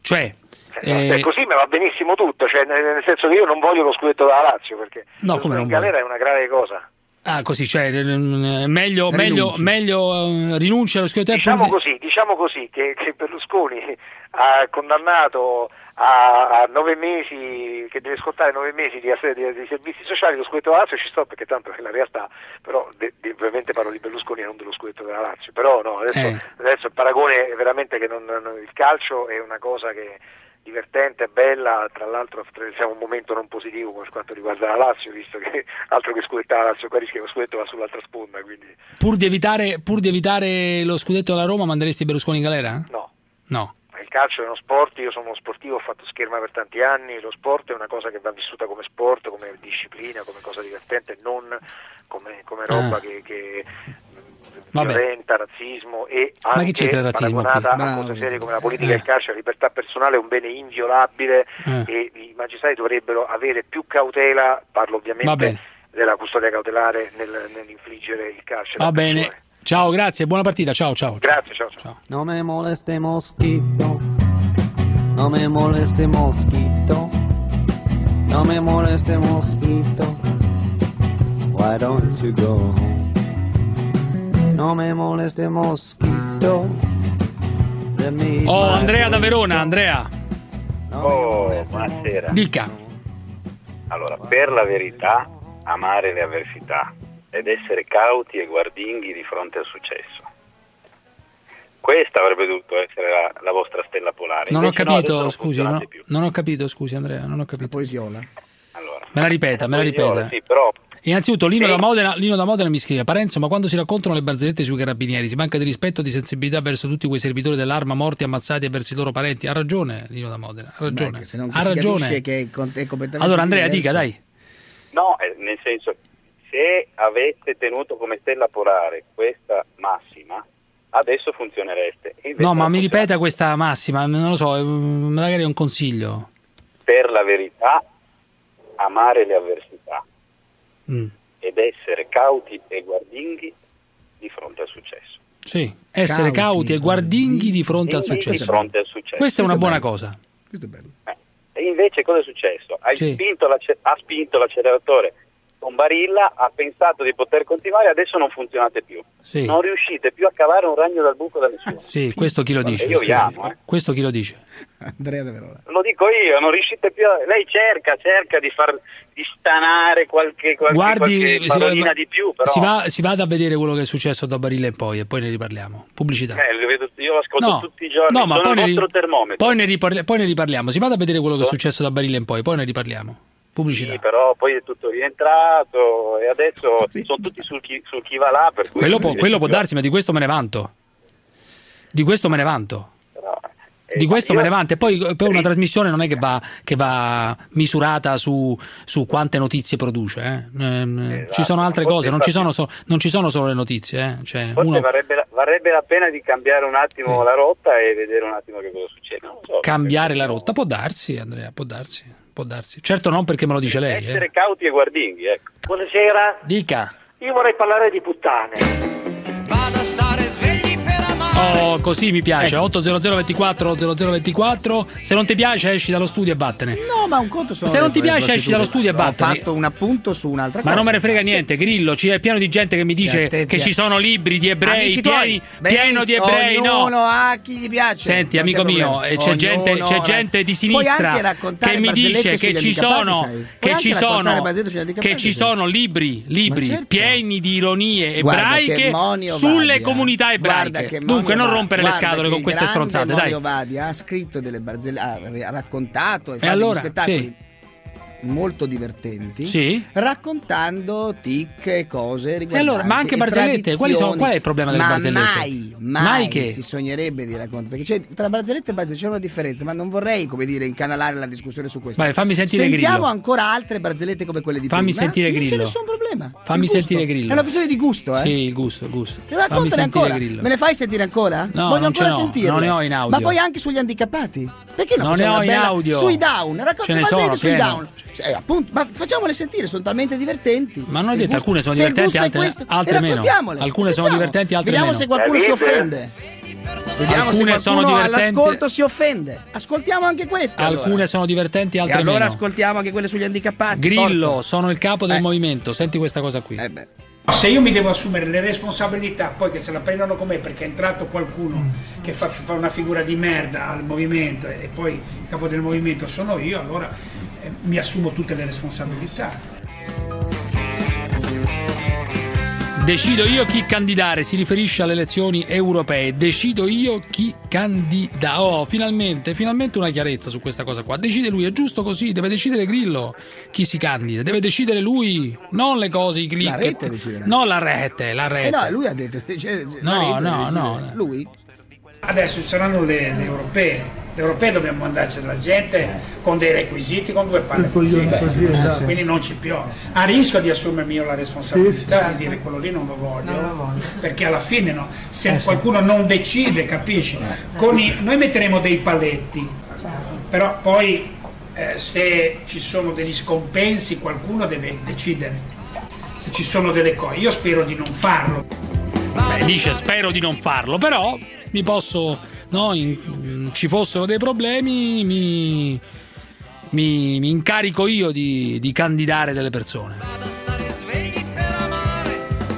Cioè, Eh, eh, così me va benissimo tutto, cioè, nel, senso che io non voglio lo scudetto della Lazio perché No, come in galera è una grave cosa. Ah, così, cioè, meglio, meglio, meglio eh, rinunci allo scudetto Diciamo così, diciamo così che, che Berlusconi ha condannato a, a nove mesi, che deve scontare nove mesi di, di- di servizi sociali, lo scudetto della Lazio ci sto perché tanto è la realtà, però de- de- ovviamente parlo di Berlusconi e non dello scudetto della Lazio, però no, adesso, Eh. adesso il paragone è veramente che non, non- il calcio è una cosa che divertente, bella, tra l'altro attraversiamo un momento non positivo per quanto riguarda la Lazio, visto che altro che scudettare la Lazio qua rischia che lo scudetto va sull'altra sponda, quindi pur, di evitare, pur di evitare lo scudetto della Roma, manderesti Berlusconi in galera? no. No. Il calcio è uno sport, io sono uno sportivo, ho fatto scherma per tanti anni, lo sport è una cosa che va vissuta come sport, come disciplina, come cosa divertente, non come, come roba Ah. che, che Vabbè. violenta, razzismo e Ma anche che c'entra il razzismo paragonata a cose serie come la politica Eh. il calcio, la libertà personale è un bene inviolabile Eh. e i magistrati dovrebbero avere più cautela, parlo ovviamente della custodia cautelare nel- nell'infliggere il carcere. Va bene. persone. Ciao, grazie, buona partita. Ciao, ciao. ciao. Grazie, ciao. ciao. No me moleste mosquito, no me moleste mosquito, no me moleste mosquito. Why don't you go home? No me moleste mosquito. Me Oh, Andrea da Verona, Andrea. Oh, buonasera. Dica. Allora, per la verità, amare le avversità ed essere cauti e guardinghi di fronte al successo. Questa avrebbe dovuto essere la, la vostra stella polare. Non ho Invece no, adesso capito, non scusi, no- non ho capito, scusi Andrea, non ho capito. Poesiola. Me la ripeta, me la ripeta. Sì, però Innanzitutto Lino, Sì. da Modena, Lino da Modena mi scrive Parenzo ma quando si raccontano le barzellette sui carabinieri si manca di rispetto e di sensibilità verso tutti quei servitori dell'arma morti, ammazzati e verso i loro parenti ha ragione Lino da Modena ha ragione, Beh, ha ragione allora Andrea diverso. dica dai No, eh, nel senso, se aveste tenuto come stella polare questa massima, adesso funzionereste. Invece no ma mi ripeta questa massima non lo so eh, magari è un consiglio Per la verità, amare le avversità Mm. ed essere cauti e guardinghi di fronte al successo. sì essere cauti, e guardinghi di fronte al Di successo fronte al successo. questa è una buona bello. cosa E invece cosa è successo? Hai Sì. spinto ha spinto l'acceleratore con Barilla, ha pensato di poter continuare, adesso non funzionate più. Sì. Non riuscite più a cavare un ragno dal buco da nessuno. sì questo chi lo dice io vi amo, eh. questo chi lo dice Andrea da Verona. Lo dico io, non riuscite più a... Lei cerca, cerca di far di stanare qualche, qualche, Guardi, qualche si- parolina di più, però... si, va, si vada a vedere quello che è successo da Barilla in poi e poi ne riparliamo pubblicità Eh, lo vedo- io lo ascolto No, tutti i giorni, no, ma sono poi il ne, vostro termometro. poi, ne riparli- poi ne riparliamo. Si vada a vedere quello che è successo da Barilla in poi, poi ne riparliamo. Pubblicità. Sì, però poi è tutto rientrato e adesso sono tutti sul chi, sul chi va là. Quello può, quello può darsi, ma di questo me ne vanto. Di questo me ne vanto. Eh, Di questo me ne vanto. E poi, poi una trasmissione non è che va, che va misurata su, su quante notizie produce. eh. Ehm, ci sono altre Esatto, forse cose, non ci sono, so- non ci sono solo le notizie. eh. Cioè, Forse uno varrebbe, la, varrebbe la pena di cambiare un attimo Sì. la rotta e vedere un attimo che cosa succede. So. cambiare la rotta può darsi, Andrea, può darsi. Può darsi. Certo non perché me lo dice lei. eh. Essere cauti e guardinghi, ecco. Buonasera, Dica. io vorrei parlare di puttane. Oh, così mi piace. Ecco. 800 24 0024. Se non ti piace, esci dallo studio e vattene. No, ma un conto sono Se non ti piace, esci dallo studio e Ho vattene. fatto un appunto su un'altra Ma cosa. non me ne frega Sì. niente, Grillo. C'è pieno di gente che mi dice a che piace. ci sono libri di ebrei pieni, pieno di ebrei. No. ognuno ha chi gli piace. Senti, non amico mio, eh, c'è gente, c'è gente di sinistra che mi dice che ci sono, che ci sono, che ci sono libri, libri certo. pieni di ironie ebraiche sulle comunità ebraiche. che Dunque, Monio non rompere le guarda scatole che con queste stronzate, dai. Monio Vadia ha scritto delle barzellette, ha raccontato e, E fatto allora, degli spettacoli sì. Molto divertenti Sì. raccontando tic e cose riguardanti E allora, ma anche barzellette? Quali sono- qual è il problema delle ma barzellette? mai, mai, Mai che? si sognerebbe di raccontare perché c'è, tra barzellette e barzellette c'è una differenza ma non vorrei come dire incanalare la discussione su questo Vai, fammi sentire sentiamo Grillo. ancora altre barzellette come quelle di Fammi prima sentire non c'è Grillo. nessun problema Fammi sentire Grillo. è una questione di gusto eh Sì, il gusto, il gusto. Fammi sentire ancora. Grillo. Me le fai sentire ancora? No, Voglio non ancora n'ho, sentirle. non ne ho in audio. Ma poi anche sugli handicappati. Perché non Non facciamo ne ho una in bella audio. sui down? Racconta Ce ne barzellette sono, sui pieno. down. Cioè, appunto, ma facciamole sentire, sono talmente divertenti. Ma non Il detto, gusto- alcune sono divertenti, altre, questo, altre e meno. raccontiamole. Alcune sono divertenti, altre Vediamo meno. se qualcuno si offende. Vediamo Alcune se sono qualcuno divertenti. all'ascolto si offende. Ascoltiamo anche queste. Alcune allora. sono divertenti, E altre allora meno. ascoltiamo anche quelle sugli handicappati. Grillo, forza. sono il capo del Eh. movimento. Senti questa cosa qui. Eh beh. Se io mi devo assumere le responsabilità, poi che se la prendano con me perché è entrato qualcuno che fa, fa una figura di merda al movimento e poi il capo del movimento sono io, allora eh, mi assumo tutte le responsabilità. Decido io chi candidare, si riferisce alle elezioni europee. Decido io chi candida. Oh, finalmente, finalmente una chiarezza su questa cosa qua. Decide lui, è giusto così, deve decidere Grillo chi si candida, deve decidere lui, non le cose, i click. La rete deciderà. No, la rete, la rete. Eh no, lui ha detto. cioè, No, no, decide. no. Lui? Adesso ci saranno le, le europee. Le europee dobbiamo mandarci della gente con dei requisiti, con due palle così. esatto. Quindi non ci piove. A rischio di assumermi io la responsabilità di dire quello lì non lo voglio, perché alla fine no, se qualcuno non decide, capisci? Con i- noi metteremo dei paletti, però poi eh, se ci sono degli scompensi qualcuno deve decidere. Se ci sono delle cose, io spero di non farlo. Beh, dice spero di non farlo, però mi posso, no, in- ci fossero dei problemi, mi, mi- mi incarico io di, di candidare delle persone.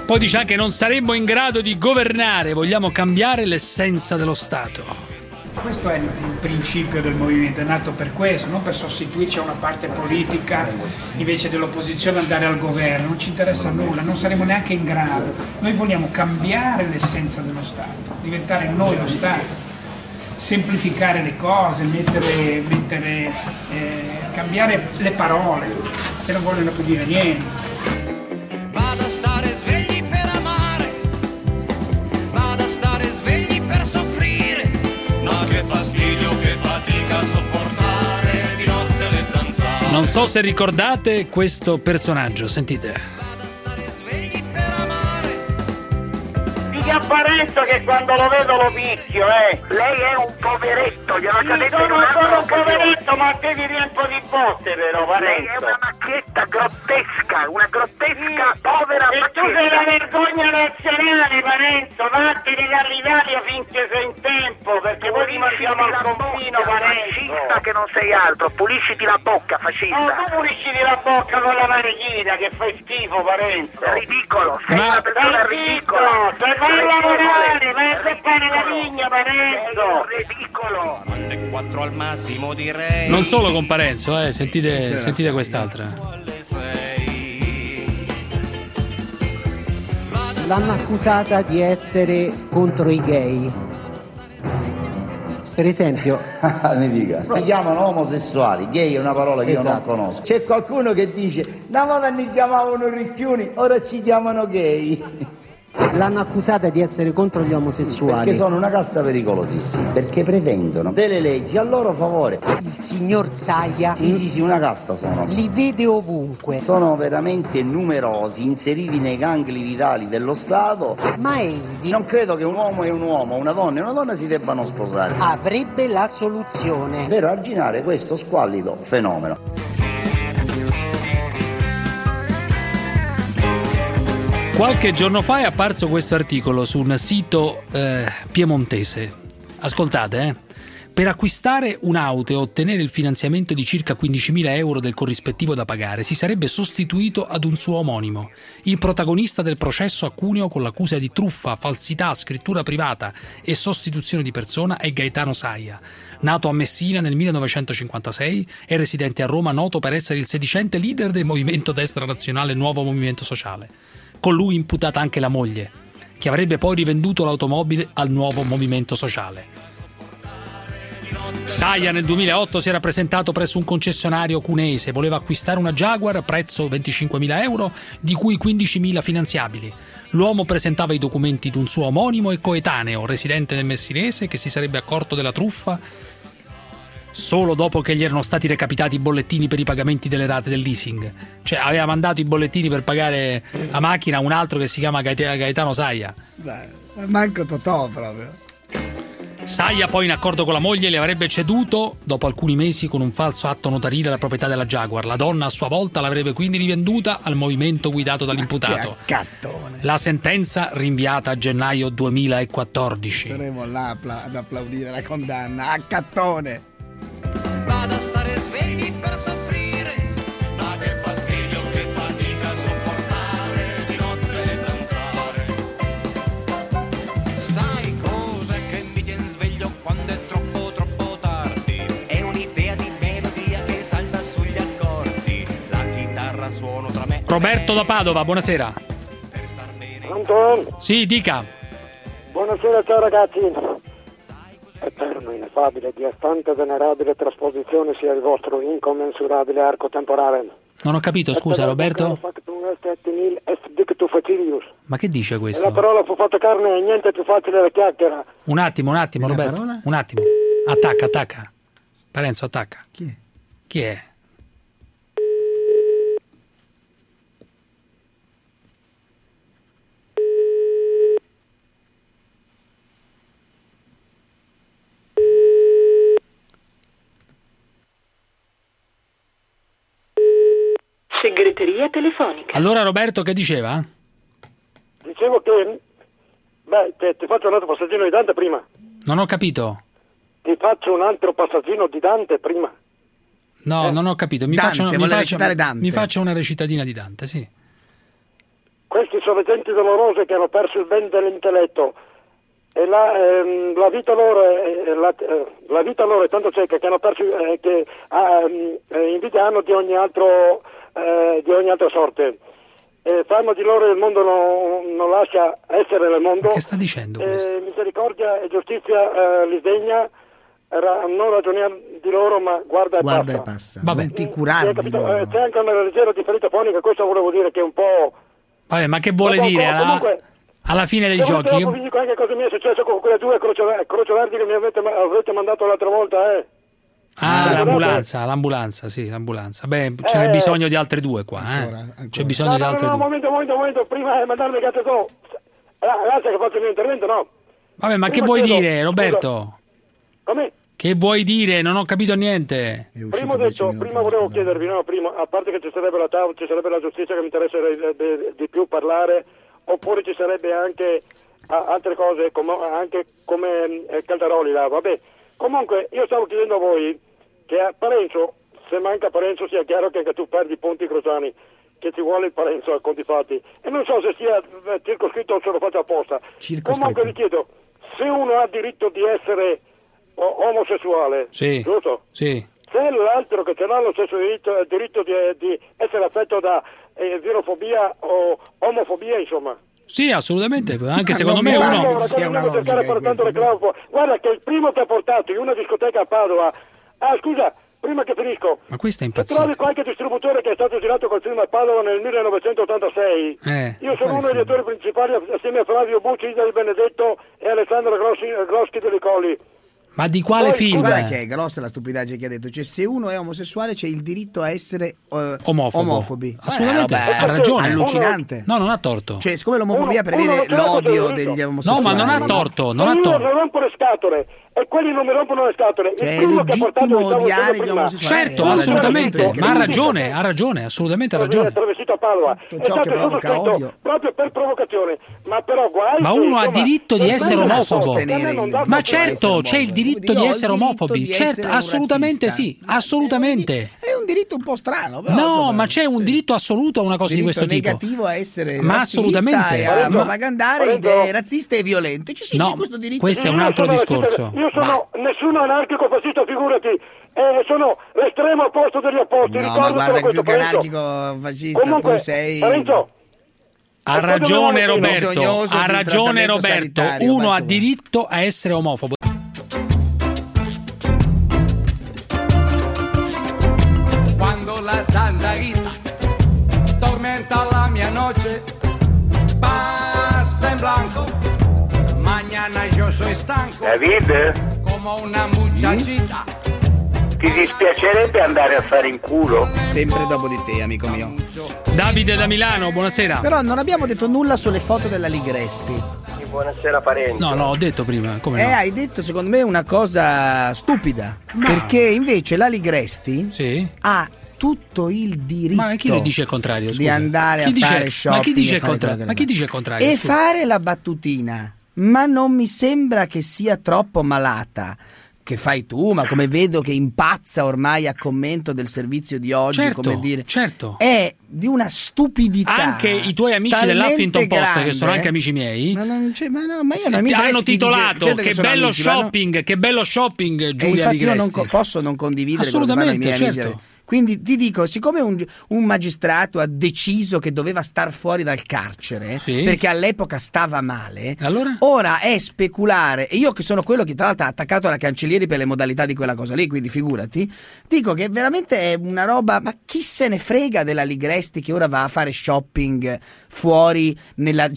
Poi dice anche non saremmo in grado di governare, vogliamo cambiare l'essenza dello Stato. Questo è il, principio del movimento, è nato per questo, non per sostituirci a una parte politica invece dell'opposizione andare al governo, non ci interessa nulla, non saremo neanche in grado. Noi vogliamo cambiare l'essenza dello Stato, diventare noi lo Stato, semplificare le cose, mettere, mettere, eh, cambiare le parole, che non vogliono più dire niente. So se ricordate questo personaggio, sentite. Parenzo che quando lo vedo lo picchio, eh! Lei è un poveretto, gliel'ho già detto in sono altro un poveretto, ma te ti riempo di botte però, Lei Parenzo! è una macchietta grottesca, una grottesca povera E tu sei la vergogna nazionale, Parenzo, vattene dall'Italia finché sei in tempo, perché poi ti mandiamo al confino, Parenzo! Fascista che non sei altro, pulisciti la bocca, fascista! Oh, tu pulisciti la bocca con la manichina che fai schifo, Parenzo! Ridicolo, sei Ma una persona stai ridicola! A lavorare, vai a seppare la vigna, Parenzo! Ridicolo! Quattro al massimo direi. Non solo con Parenzo, eh, sentite, sentite quest'altra. L'hanno accusata di essere contro i gay. Per esempio, Mi dica. Si chiamano omosessuali, gay è una parola che io non Esatto. conosco. C'è qualcuno che dice, una volta mi chiamavano ricchiuni, ora ci chiamano gay. L'hanno accusata di essere contro gli omosessuali. Perché sono una casta pericolosissima, perché pretendono delle leggi a loro favore. Il signor Saia Sì, sì, sì, una casta sono. li vede ovunque. Sono veramente numerosi, inseriti nei gangli vitali dello Stato. Ma egli Non credo che un uomo e un uomo, una donna e una donna si debbano sposare. avrebbe la soluzione. Per arginare questo squallido fenomeno. Qualche giorno fa è apparso questo articolo su un sito eh, piemontese. Ascoltate, eh. Per acquistare un'auto e ottenere il finanziamento di circa 15.000 euro del corrispettivo da pagare si sarebbe sostituito ad un suo omonimo. Il protagonista del processo a Cuneo con l'accusa di truffa, falsità, scrittura privata e sostituzione di persona è Gaetano Saia. Nato a Messina nel 1956 e residente a Roma, noto per essere il sedicente leader del movimento destra nazionale Nuovo Movimento Sociale. Con lui imputata anche la moglie, che avrebbe poi rivenduto l'automobile al Nuovo Movimento Sociale. Saia nel 2008 si era presentato presso un concessionario cuneese, voleva acquistare una Jaguar, prezzo 25.000 euro, di cui 15.000 finanziabili. L'uomo presentava i documenti di un suo omonimo e coetaneo, residente nel Messinese, che si sarebbe accorto della truffa solo dopo che gli erano stati recapitati i bollettini per i pagamenti delle rate del leasing. Cioè aveva mandato i bollettini per pagare la macchina a un altro che si chiama Gaet- Gaetano Saia. Dai, manco Totò proprio. Saia poi in accordo con la moglie le avrebbe ceduto dopo alcuni mesi con un falso atto notarile la proprietà della Jaguar. La donna a sua volta l'avrebbe quindi rivenduta al movimento guidato dall'imputato. Cattone. La sentenza rinviata a gennaio 2014. Saremo là ad applaudire la condanna. A cattone. Vado a stare svegli per soffrire. Ma che fastidio, che fatica a sopportare di notte le zanzare. Sai cos'è che mi tien sveglio quando è troppo troppo tardi? È un'idea di melodia che salta sugli accordi. La chitarra suono tra me. Roberto da Padova, buonasera. Pronto? Sì, dica. Buonasera, ciao ragazzi. Eterno, ineffabile, diastante, venerabile trasposizione sia il vostro incommensurabile arco temporale. Non ho capito, scusa Roberto. Ma che dice E la questo? parola fu fatta carne e niente più facile la chiacchiera. Un attimo, un attimo, Roberto. Un attimo. Attacca, attacca. Parenzo, attacca. Chi è? Chi è? Segreteria telefonica. Allora Roberto che diceva? Dicevo che... Beh, te- ti faccio un altro passaggino di Dante prima. Non ho capito. Ti faccio un altro passaggino di Dante prima. No, Eh? non ho capito. Mi Dante, faccio, mi vuole faccio- recitare Dante. mi faccio una recitatina di Dante, sì. questi sono gente dolorose che hanno perso il bene dell'intelletto e la, ehm, la vita loro è, è la, eh, la vita loro è tanto cieca che hanno perso eh, che ah, ehm, eh, invidiano di ogni altro eh, di ogni altra sorte e fanno di loro il mondo non, non lascia essere nel mondo Che sta dicendo questo? Eh, misericordia e giustizia eh, li degna ra- non ragioniamo di loro ma guarda e Guarda e passa passa. Non ti curare di loro. Eh, c'è anche una leggera differenza fonica questo volevo dire che è un po' Vabbè, ma che vuole Dopo, dire? alla- comunque- alla fine dei giochi? dopo vi dico anche cosa mi è successo con quelle due croce, croce verdi che mi avete, avete mandato l'altra volta, eh. Ah, Eh, l'ambulanza, l'ambulanza, sì, l'ambulanza. Beh, ce n'è Eh. bisogno di altre due qua, eh. C'è bisogno no, di no, altre no, due. momento, momento, momento, prima di mandarmi cazzo no. Ah, Grazie che faccio il mio intervento, no. Vabbè, ma che Prima vuoi chiedo- dire, Roberto? Come? Che vuoi dire? Non ho capito niente. Prima detto, prima volevo chiedervi, no, prima, a parte che ci sarebbe la TAV, ci sarebbe la giustizia che mi interesserebbe di più parlare, oppure ci sarebbe anche ah, altre cose, come, anche come eh, Caldaroli là, vabbè. Comunque, io stavo chiedendo a voi che a Parenzo, se manca Parenzo sia chiaro che anche tu perdi i punti crociani, che ci vuole il Parenzo a conti fatti. E non so se sia eh, circoscritto o se lo faccio apposta. Comunque vi chiedo, se uno ha diritto di essere o- omosessuale, Sì. giusto? Sì. Se l'altro che ce l'ha lo stesso diritto, il diritto di, di essere affetto da eh, virofobia o omofobia, insomma. Sì, assolutamente. Anche Ma secondo non me uno. che cosa reclamo fuori. Guarda che il primo che ha portato in una discoteca a Padova. Ah, scusa, prima che finisco. Ma questo è Se impazzito. trovi qualche distributore che è stato girato col film a Padova nel 1986, Eh. io sono uno degli attori principali assieme a Flavio Bucci, Ida Di Benedetto e Alessandro Grossi, Groschi dei Colli. Ma di quale film? Guarda che è grossa la stupidaggine che ha detto. Cioè, se uno è omosessuale c'è il diritto a essere eh, Omofobo. omofobi. Assolutamente, Eh, vabbè, ha ragione. Allucinante. No, non ha torto. Cioè, siccome l'omofobia Uno- prevede uno l'odio degli omosessuali. No, ma non ha torto, non Se ha torto. non rompo le scatole e quelli non mi rompono le scatole. Cioè, il è primo che ha portato legittimo odiare gli omosessuali. Certo, Eh, assolutamente. Ma ha ragione, ha ragione, assolutamente ha ragione. Travestito a Padova. È ciò stato che provoca odio. proprio per provocazione. Ma però guai. Ma uno ha diritto di essere omofobo. Ma certo, c'è il diritto Io di essere omofobi. Certo, assolutamente sì. Assolutamente. È un diritto un po' strano. Però, No, ma c'è un diritto assoluto a una cosa di questo tipo. negativo a essere Ma assolutamente. e a Ma- propagandare idee razziste e violente. Ci sì, questo diritto. questo è un Io altro discorso. razzista, Io sono nessuno anarchico fascista, figurati. Eh, sono l'estremo opposto degli opposti. No, ma guarda che questo, più che anarchico fascista Comunque, tu sei Parenzo, Ha ragione Roberto, ha ragione Roberto. Uno ma ha diritto a essere omofobo. Yo soy stanco David, como una muchachita. ti dispiacerebbe andare a fare in culo? sempre dopo di te, amico mio. Davide da Milano, buonasera. Però non abbiamo detto nulla sulle foto della Ligresti. Buonasera Parenzo. No, no, ho detto prima, come Eh, no? hai detto secondo me una cosa stupida. Perché invece la Ligresti ha tutto il diritto Ma chi lo dice il contrario? di scusa? andare Chi a dice- fare shopping Ma chi dice e il fare contrario? Ma chi dice il contrario? e scusa? fare la battutina. Ma non mi sembra che sia troppo malata. Che fai tu, ma come vedo che impazza ormai a commento del servizio di oggi, Certo, come dire, certo. è di una stupidità. Anche i tuoi amici dell'Huffington Post, che sono anche amici miei, Ma non c'è, ma no, ma io non mi hanno titolato che sono bello amici, ma no- shopping, che bello shopping e Giulia infatti io non posso non condividere che fanno i miei amici. certo. Quindi ti dico, siccome un, un magistrato ha deciso che doveva star fuori dal carcere, Sì. perché all'epoca stava male, Allora? ora è speculare, e io che sono quello che tra l'altro ha attaccato alla cancellieri per le modalità di quella cosa lì, quindi figurati, dico che veramente è una roba, ma chi se ne frega della Ligresti che ora va a fare shopping fuori nella,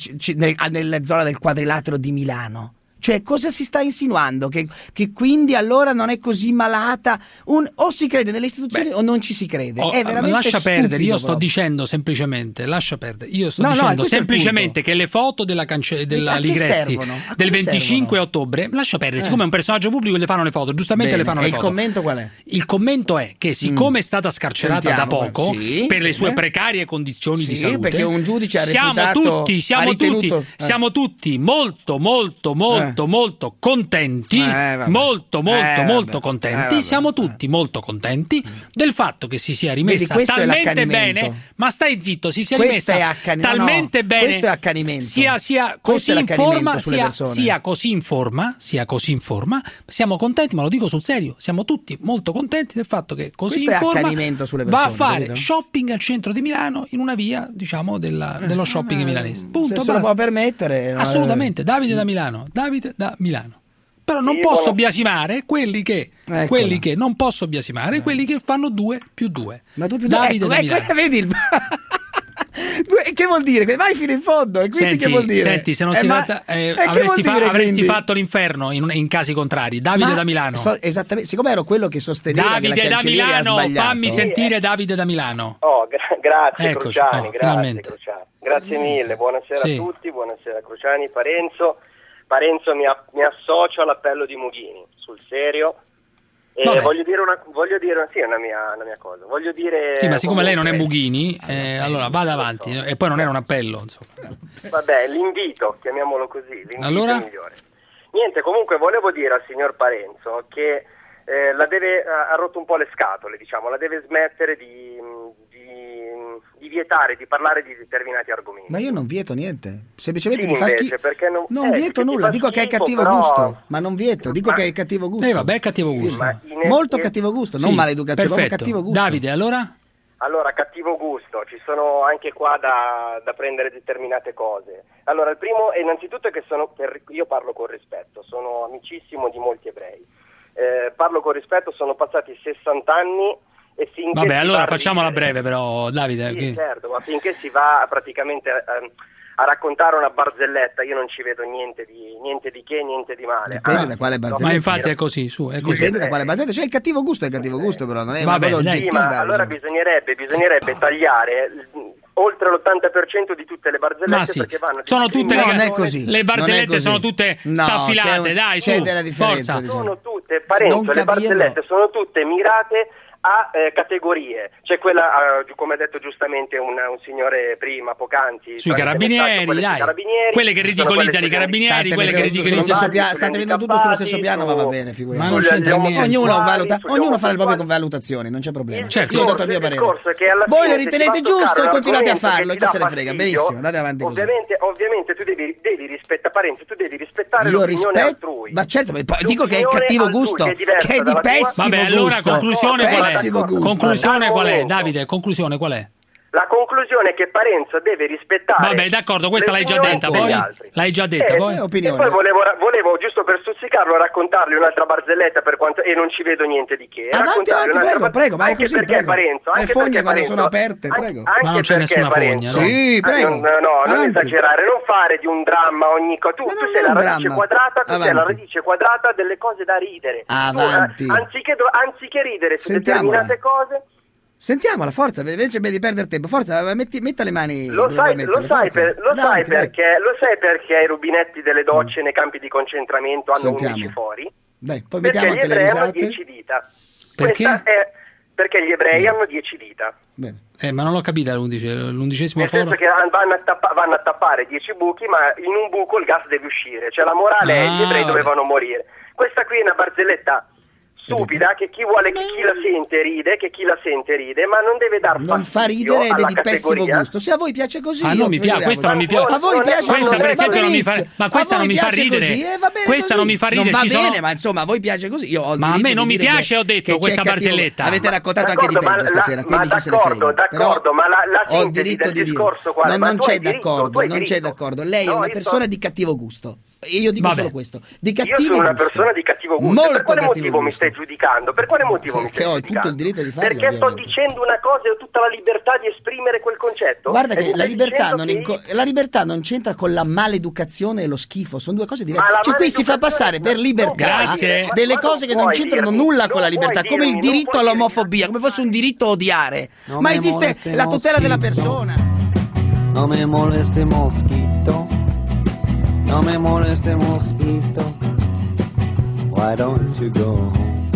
nella zona del quadrilatero di Milano? Cioè, cosa si sta insinuando? Che, che quindi allora non è così malata? Un- o si crede nelle istituzioni o non ci si crede. Oh, è veramente lascia perdere, io sto proprio. dicendo semplicemente, lascia perdere, io sto No, no, dicendo il semplicemente che le foto della, cance- della Ligresti servono? Del cosa 25 ottobre, lascia perdere, Eh. siccome è un personaggio pubblico le fanno le foto, giustamente Bene, le fanno e le il foto. commento qual è? Il commento è che siccome è stata scarcerata Sentiamo, da poco sì, per le sue bene. precarie condizioni di Sì, salute, perché un giudice ha siamo reputato- tutti, siamo ritenuto- tutti, eh. siamo tutti molto molto molto molto molto contenti, eh, molto molto eh, molto contenti, eh, siamo tutti molto contenti mm. del fatto che si sia rimessa Vedi, talmente bene, ma stai zitto, si sia questo rimessa talmente no, bene. Questo è accanimento. Sia, sia così in forma, sia, sia così in forma, sia così in forma, siamo contenti, ma lo dico sul serio, siamo tutti molto contenti del fatto che così questo in forma persone, va a fare capito? shopping al centro di Milano in una via, diciamo, della, dello eh, shopping milanese. Punto, se se lo può permettere. Eh, Assolutamente, Davide da mm. Milano, Davide partite da Milano. Però non Io posso biasimare quelli che, quelli che, non posso biasimare, eh. quelli che fanno 2 più 2. Ma tu più 2 ecco, ecco, vedi il... che vuol dire? Vai fino in fondo. E quindi senti, che vuol dire? Senti, se non eh, si eh, tratta, eh, eh avresti, fa... dire, avresti fatto l'inferno in, in, casi contrari. Davide ma... da Milano. So, esattamente, siccome ero quello che sosteneva Davide che la da Milano, fammi sentire eh. Davide da Milano. Oh, gra grazie, Eccoci, Cruciani, oh, grazie, Cruciani, grazie mille, buonasera sì. a tutti, buonasera Cruciani, Parenzo. Parenzo mi, a- mi associo all'appello di Mughini, sul serio. E voglio dire, una, voglio dire, sì, è una mia, una mia cosa. Voglio dire. Sì, ma siccome lei non è Mughini, ah, eh, allora vada avanti. E poi non era un appello, insomma. Vabbè, l'invito, chiamiamolo così. L'invito allora? migliore. Niente, comunque volevo dire al signor Parenzo che eh, la deve, ha rotto un po' le scatole, diciamo, la deve smettere di, di vietare di parlare di determinati argomenti. Ma io non vieto niente, semplicemente sì, mi fa schifo. Non, non eh, vieto nulla, dico schifo, che è cattivo però... gusto, ma non vieto, dico ma... che è cattivo gusto. Eh vabbè, cattivo gusto. Sì, in... Molto in... cattivo gusto, non sì, maleducazione, cattivo gusto. Davide, allora? Allora, cattivo gusto, ci sono anche qua da, da, prendere determinate cose. Allora, il primo innanzitutto è che sono per, io parlo con rispetto, sono amicissimo di molti ebrei. Eh, parlo con rispetto, sono passati 60 anni Vabbè, allora facciamola ridere, breve però, Davide. Sì, che... certo, ma finché si va praticamente eh, a raccontare una barzelletta io non ci vedo niente di, niente di che, niente di male. Dipende ah, da quale barzelletta. ma infatti è così, su, è così. Dipende eh, da quale eh, barzelletta, cioè il cattivo gusto è il cattivo eh, gusto però, non è Vabbè, una cosa oggettiva. Sì, ma allora diciamo. bisognerebbe, bisognerebbe tagliare mm, oltre l'80% di tutte le barzellette sì. perché vanno sono tutte le, non è così. le barzellette sono tutte no, staffilate, c'è un, dai, su, della differenza. Diciamo. Sono tutte, Parenzo, le barzellette sono tutte mirate a eh, categorie. C'è quella, eh, come ha detto giustamente un, un signore prima, poc'anzi, sui carabinieri, quelle dai. Sui carabinieri, quelle che ridicolizzano i carabinieri, state quelle che ridicolizzano pia- state mettendo tutto sullo stesso piano, ma va bene, figuriamoci. Ma non c'entra. Ognuno, valuta, ognuno fa le proprie valutazioni, non c'è problema. Certo. Io ho certo. dato il mio parere. Voi lo ritenete giusto e continuate a farlo, chi se ne frega, benissimo, andate avanti così. Ovviamente, ovviamente tu devi, devi rispettare, parente, tu devi rispettare Io altrui. Ma certo, dico che è cattivo gusto, che è di pessimo gusto. Vabbè, allora conclusione qual è? Conclusione qual è, Davide? Conclusione qual è? la conclusione è che Parenzo deve rispettare. Vabbè, d'accordo, questa l'hai già detta poi. L'hai già detta eh, poi. E poi volevo, volevo, giusto per stuzzicarlo, raccontargli un'altra barzelletta per quanto. E non ci vedo niente di che. Avanti, avanti, prego, prego, ma è così. Perché prego. Parenzo, anche Le foglie quando sono aperte, prego. Anche ma non c'è nessuna Parenzo. fogna. No? Sì, ah, prego. Ah, no, no, non esagerare, non fare di un dramma ogni cosa. Tu, tu sei la radice dramma. quadrata, tu avanti. sei la radice quadrata delle cose da ridere. Eh, avanti. Anziché, anziché ridere su determinate cose Sentiamola, forza, invece di perdere tempo, forza, metti, metta le mani. Lo sai, lo sai, per, lo Davanti, sai perché, lo sai perché i rubinetti delle mm. docce mm. nei campi di concentramento hanno Sentiamo. 11 fori? Dai, poi perché vediamo anche le risate. Hanno 10 dita. Perché? È, perché gli ebrei mm. hanno 10 dita. Eh, ma non l'ho capita l'undicesimo l'undicesimo foro. Nel senso che vanno a, tappa, vanno a tappare 10 buchi, ma in un buco il gas deve uscire. Cioè la morale ah, è che gli ebrei ah, vabbè. dovevano morire. Questa qui è una barzelletta stupida che chi vuole che chi la sente ride, che chi la sente ride, ma non deve dar Non fa ridere ed è di pessimo gusto. Se a voi piace così, ah, non mi piace, questa non mi piace. A voi piace questa per esempio non mi fa ma eh, questa non mi fa ridere. Così, eh, questa così. non mi fa ridere, non va sono... bene, ma insomma, a voi piace così. Io ho Ma a me non mi piace, ho detto questa barzelletta. Avete raccontato anche di peggio stasera, quindi chi se ne frega. D'accordo, ma la ho il diritto di dire. Non c'è d'accordo, non c'è d'accordo. Lei è una persona di cattivo gusto. Io dico Vabbè. solo questo. Di cattivo Io sono una persona di cattivo gusto. Molto per quale motivo gusto. mi stai giudicando? Per quale motivo Perché mi stai ho tutto il diritto di farlo. Perché ovviamente. sto dicendo una cosa e ho tutta la libertà di esprimere quel concetto? Guarda che, la libertà, che... Inco- la libertà, non c'entra con la maleducazione e lo schifo, sono due cose diverse. Cioè qui si fa passare per libertà delle cose che non c'entrano nulla con la libertà, come il diritto all'omofobia, come fosse un diritto a odiare. Ma esiste la tutela della persona. Non mi moleste moschito. No me moleste mosquito. Why don't you go home?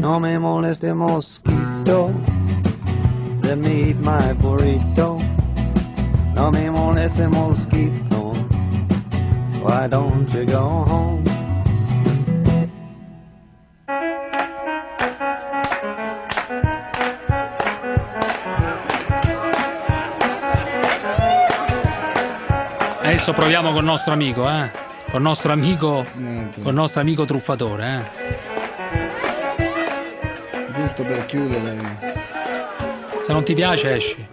No me moleste mosquito. Let me eat my burrito. No me moleste mosquito. Why don't you go home? Adesso proviamo con il nostro amico, eh. Con il nostro amico, con il nostro amico truffatore, eh. Giusto per chiudere, Se non ti piace esci.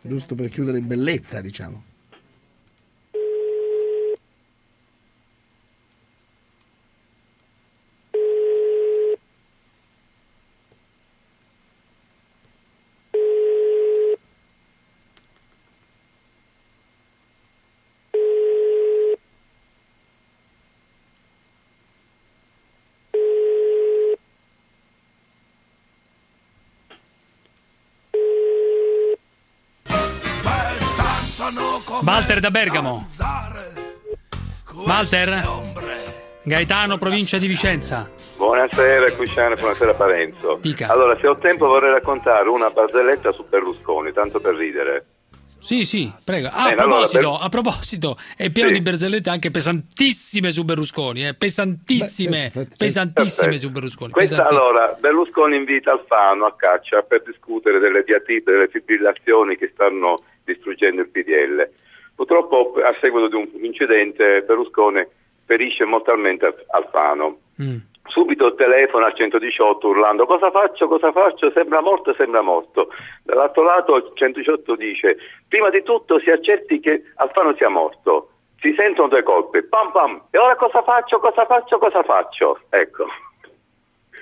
giusto per chiudere in bellezza, diciamo. Walter da Bergamo. Walter? Gaetano, provincia di Vicenza. Buonasera Cusciano, buonasera Parenzo. Dica. Allora, se ho tempo vorrei raccontare una barzelletta su Berlusconi, tanto per ridere. Sì, sì, prego. Ah, a Bene, allora, proposito, per- a proposito, è pieno Sì. di barzellette anche pesantissime su Berlusconi, eh, pesantissime, Beh, certo, certo. pesantissime Perfetto. su Berlusconi. Questa allora, Berlusconi invita Alfano a caccia per discutere delle diatribe, delle fibrillazioni che stanno distruggendo il PDL. Purtroppo, a seguito di un incidente, Berlusconi ferisce mortalmente Alfano. Subito telefona al 118 urlando cosa faccio, cosa faccio, sembra morto, sembra morto. Dall'altro lato il 118 dice prima di tutto si accerti che Alfano sia morto. Si sentono due colpi, pam pam, e ora cosa faccio, cosa faccio, cosa faccio? Ecco,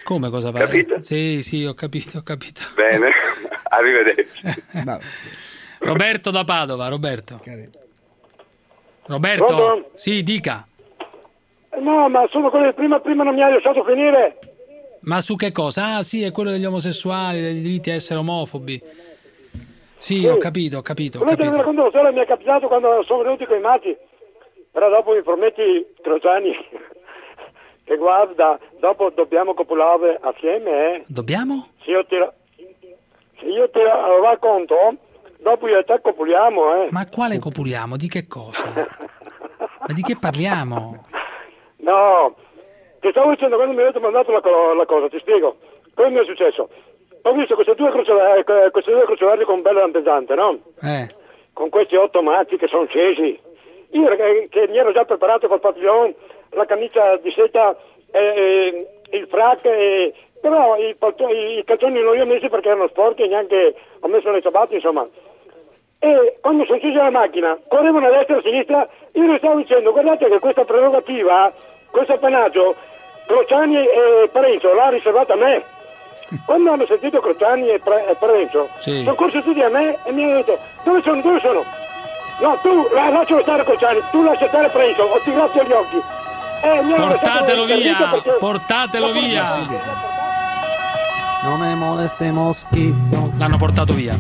Come cosa fa? Capito? Sì, sì, ho capito, ho capito. bene, arrivederci. Roberto da Padova, Roberto. Roberto, Pronto? sì, dica. No, ma sono quelli prima, prima non mi hai lasciato finire. Ma su che cosa? Ah, sì, è quello degli omosessuali, dei diritti a essere omofobi. Sì, Sì. ho capito, ho capito, ho capito. racconto una storia mi è capitato quando sono venuti quei matti? Però dopo mi prometti, Crociani, che guarda, dopo dobbiamo copulare assieme, eh? Dobbiamo? Se io ti, se io ti ra- racconto, dopo e te copuliamo, eh? Ma quale copuliamo? Di che cosa? Ma di che parliamo? No, ti stavo dicendo quando mi avete mandato la, la cosa, ti spiego. Cosa mi è successo? Ho visto queste due croceverde, queste due croceverde con bella rampeggiante, no? Eh. Con questi otto matti che sono scesi. Io che, che mi ero già preparato col padiglione, la camicia di seta, e, e il frac, e, però i, palto- i calzoni non li ho messi perché erano sporchi e neanche ho messo le ciabatte, insomma. E quando sono scesi dalla macchina, correvano a destra e a sinistra, io gli stavo dicendo, guardate che questa prerogativa, questo appannaggio, Crociani e Parenzo l'ha riservata a me. Quando hanno sentito Crociani e, Pre- e Parenzo, Sì. sono corsi tutti a me e mi hanno detto, dove sono, dove sono? No, tu la, lascialo stare Crociani, tu lascia stare Parenzo, ho tirato gli occhi. Eh, Portatelo via, perché- portatelo via. No me moleste mosquito. L'hanno portato via.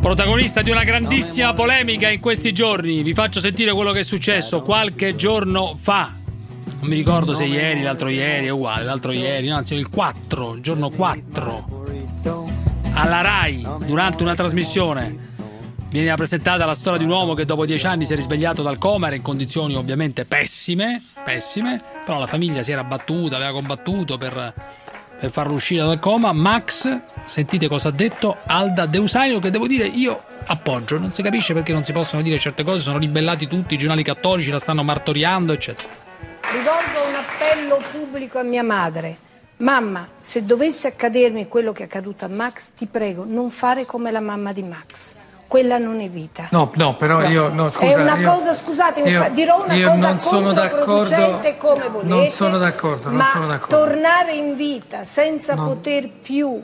Protagonista di una grandissima polemica in questi giorni. Vi faccio sentire quello che è successo qualche giorno fa. Non mi ricordo se ieri, l'altro ieri, è uguale, l'altro ieri, no, anzi il 4, il giorno 4. Alla RAI, durante una trasmissione, viene presentata la storia di un uomo che dopo dieci anni si è risvegliato dal coma, era in condizioni ovviamente pessime, pessime, però la famiglia si era battuta, aveva combattuto per, per farlo uscire dal coma. Max, sentite cosa ha detto Alda Deusario, che devo dire io appoggio, non si capisce perché non si possono dire certe cose, sono ribellati tutti, i giornali cattolici la stanno martoriando, eccetera. Rivolgo un appello pubblico a mia madre. Mamma, se dovesse accadermi quello che è accaduto a Max, ti prego, non fare come la mamma di Max. Quella non è vita. No, no, però io no, scusa. è una io- cosa, scusatemi, io- fa- dirò una io cosa non sono controproducente d'accordo. come volete. Non sono d'accordo, non ma sono d'accordo. tornare in vita senza No. poter più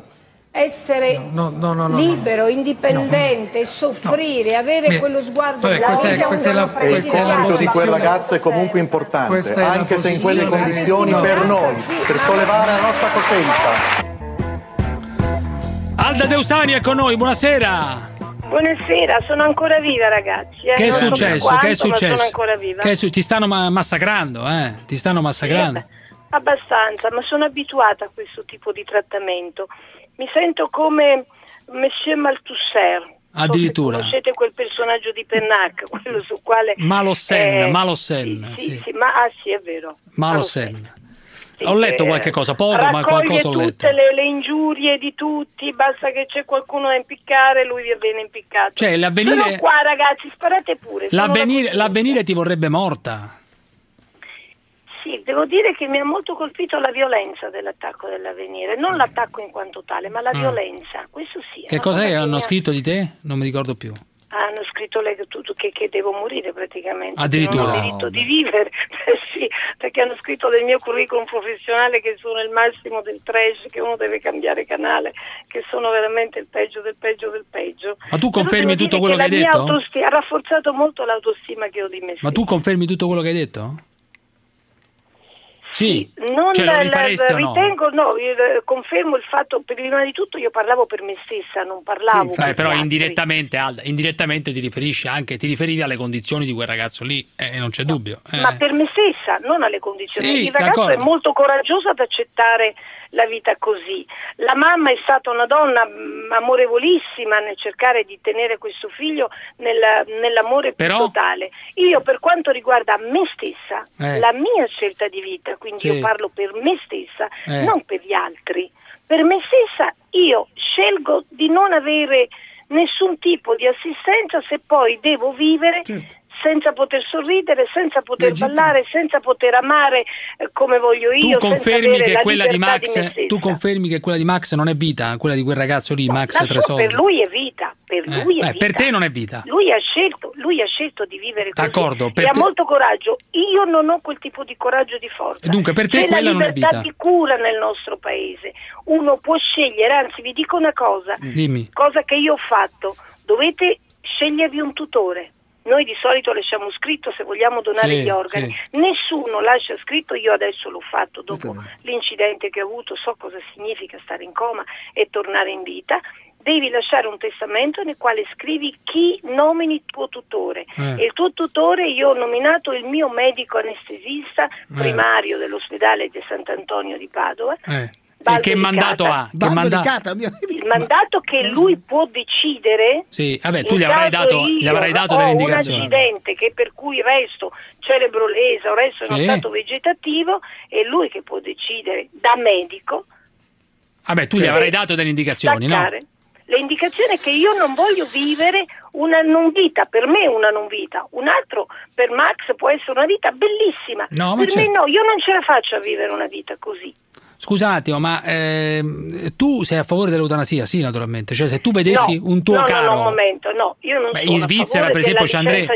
essere No, no, no, no. libero, indipendente, soffrire, avere Mi- quello sguardo Vabbè, questa è- questa è la- E il compito di quel ragazzo è comunque importante, è anche se in quelle condizioni per noi, per sollevare la nostra coscienza. Alda Deusani è con noi, buonasera. Buonasera, sono ancora viva ragazzi. eh. Che è so successo? quanto, che è successo? Che è su- ti stanno ma- massacrando, eh? Ti stanno massacrando. Sì, Abbastanza, ma sono abituata a questo tipo di trattamento. Mi sento come Monsieur Malthusser, Addirittura. Conoscete quel personaggio di Pennac, quello su quale... Malossen, eh, Malossen, Sì, sì. sì, ma ah sì, è vero. Malossen. Ho letto qualche cosa, poco, ma qualcosa ho letto. tutte le, le ingiurie di tutti, basta che c'è qualcuno da impiccare, lui viene impiccato. Cioè, l'avvenire- Sono qua ragazzi, sparate pure. L'avvenire, la- l'avvenire ti vorrebbe morta. Sì, devo dire che mi ha molto colpito la violenza dell'attacco dell'avvenire, non l'attacco in quanto tale, ma la Mm. violenza. Questo sì. Che cos'è hanno scritto di te? Non mi ricordo più. Hanno scritto le- tutto che, che devo morire praticamente. Addirittura. che Non ho diritto di vivere. Eh sì, perché hanno scritto del mio curriculum professionale che sono il massimo del trash, che uno deve cambiare canale, che sono veramente il peggio del peggio del peggio. Ma tu confermi tutto quello che hai la mia detto? autosti- ha rafforzato molto l'autostima che ho di me Ma tu confermi tutto quello che hai detto? Sì. Non Cioè, lo la- rifaresti o no? ritengo, no, confermo il fatto, prima di tutto io parlavo per me stessa, non parlavo per Eh, però indirettamente, Alda, indirettamente ti riferisci anche, ti riferivi alle condizioni di quel ragazzo lì, eh, non c'è dubbio. eh. Ma per me stessa, non alle condizioni. Sì, il ragazzo è molto coraggioso ad accettare la vita così. La mamma è stata una donna mh, amorevolissima nel cercare di tenere questo figlio nella- nell'amore più Però- totale. Io per quanto riguarda me stessa, Eh. la mia scelta di vita, quindi Sì. io parlo per me stessa, Eh. non per gli altri. Per me stessa io scelgo di non avere nessun tipo di assistenza se poi devo vivere Certo. Senza poter sorridere, senza poter ballare, senza poter amare eh, come voglio Tu io, senza confermi che la quella di libertà Max, stessa. tu confermi che quella di Max non è vita, quella di quel ragazzo lì, Max La sua Tresoldi. per lui è vita, per Eh, lui è eh, vita. per te non è vita. Lui ha scelto, lui ha scelto di vivere così D'accordo, per e ha te- molto coraggio. Io non ho quel tipo di coraggio di forza. E dunque, per te C'è quella la non è libertà vita. di cura nel nostro paese. Uno può scegliere, anzi vi dico una cosa, Dimmi. cosa che io ho fatto, dovete scegliervi un tutore. Noi di solito lasciamo scritto se vogliamo donare Sì, gli organi. Nessuno lascia scritto, io adesso l'ho fatto dopo l'incidente che ho avuto, so cosa significa stare in coma e tornare in vita. Devi lasciare un testamento nel quale scrivi chi nomini tuo tutore. Eh. E il tuo tutore io ho nominato il mio medico anestesista primario dell'ospedale di Sant'Antonio di Padova. Eh. E che mandato ha? Che manda- Il mandato che lui può decidere Sì, vabbè, tu in gli avrai dato, gli avrai dato delle un indicazioni. accidente che per cui resto celebro lesa o resto in uno Sì. stato vegetativo è lui che può decidere da medico Vabbè, tu gli Cioè, avrai dato delle indicazioni, no? staccare. L'indicazione è che io non voglio vivere una non vita, per me è una non vita, un altro per Max può essere una vita bellissima, No, ma per me certo. no, io non ce la faccio a vivere una vita così. Scusa un attimo, ma ehm, tu sei a favore dell'eutanasia? Sì, naturalmente. Cioè, se tu vedessi No, un tuo no, caro. No, no, un momento, no, io non Beh, in Svizzera, per esempio, ci andrei.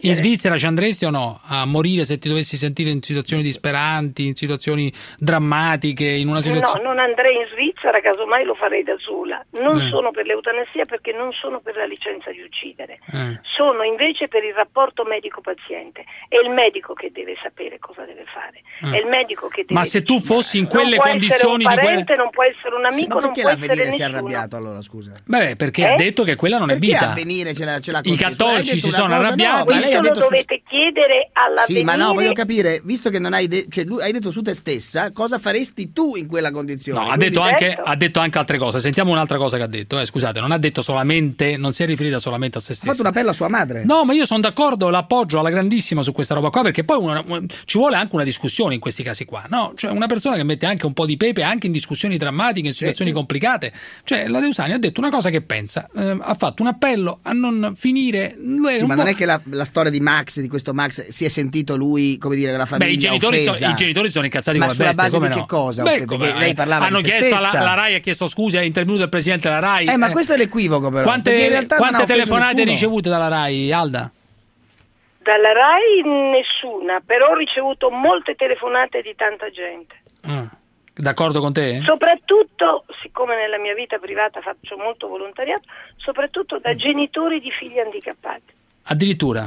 In Svizzera ci andresti o no a morire se ti dovessi sentire in situazioni disperanti, in situazioni drammatiche, in una No, situazione. non andrei in Svizzera, casomai lo farei da sola. Non Eh. sono per l'eutanasia perché non sono per la licenza di uccidere. Eh. Sono invece per il rapporto medico-paziente. È il medico che deve sapere cosa deve fare. Eh. È il medico che deve Ma se tu fossi in quelle condizioni essere un di quelle. parente, non può essere un Sì, amico, ma non perché può essere l'avvenire si è arrabbiato allora, scusa? Beh, perché Eh? ha detto che quella non è Perché vita. avvenire ce l'ha, ce l'ha I cattolici si sono cosa- arrabbiati. No, ma lei ha detto lo su- dovete chiedere all'avvenire. Sì, ma no, voglio capire, visto che non hai, de- cioè, lui- hai detto su te stessa, cosa faresti tu in quella condizione? No, ha detto, anche, ha detto anche altre cose. Sentiamo un'altra cosa che ha detto. Eh, scusate, non ha detto solamente, non si è riferita solamente a se Ha stessa. fatto un appello a sua madre. No, ma io sono d'accordo, l'appoggio alla grandissima su questa roba qua, perché poi una- ci vuole anche una discussione in questi casi qua, no? Cioè una persona che mette anche un po' di pepe anche in discussioni drammatiche, in situazioni complicate. Cioè la Deusani ha detto una cosa che pensa, eh, ha fatto un appello a non finire... lui Sì, ma non è che la, la storia di Max, di questo Max, si è sentito lui, come dire, la famiglia Beh, i genitori, offesa. sono, i genitori sono incazzati Ma come sulla bestie, base come di no? che cosa? Beh, Perché come- lei parlava hanno di se chiesto, la, stessa. la RAI ha chiesto scuse, è intervenuto il presidente della RAI. Eh, ma eh. questo è l'equivoco però. Quante, quante telefonate nessuno. ricevute dalla RAI, Alda? Dalla RAI nessuna, però ho ricevuto molte telefonate di tanta gente. Ah, D'accordo con te? Soprattutto, siccome nella mia vita privata faccio molto volontariato, soprattutto Mm. da genitori di figli handicappati. Addirittura?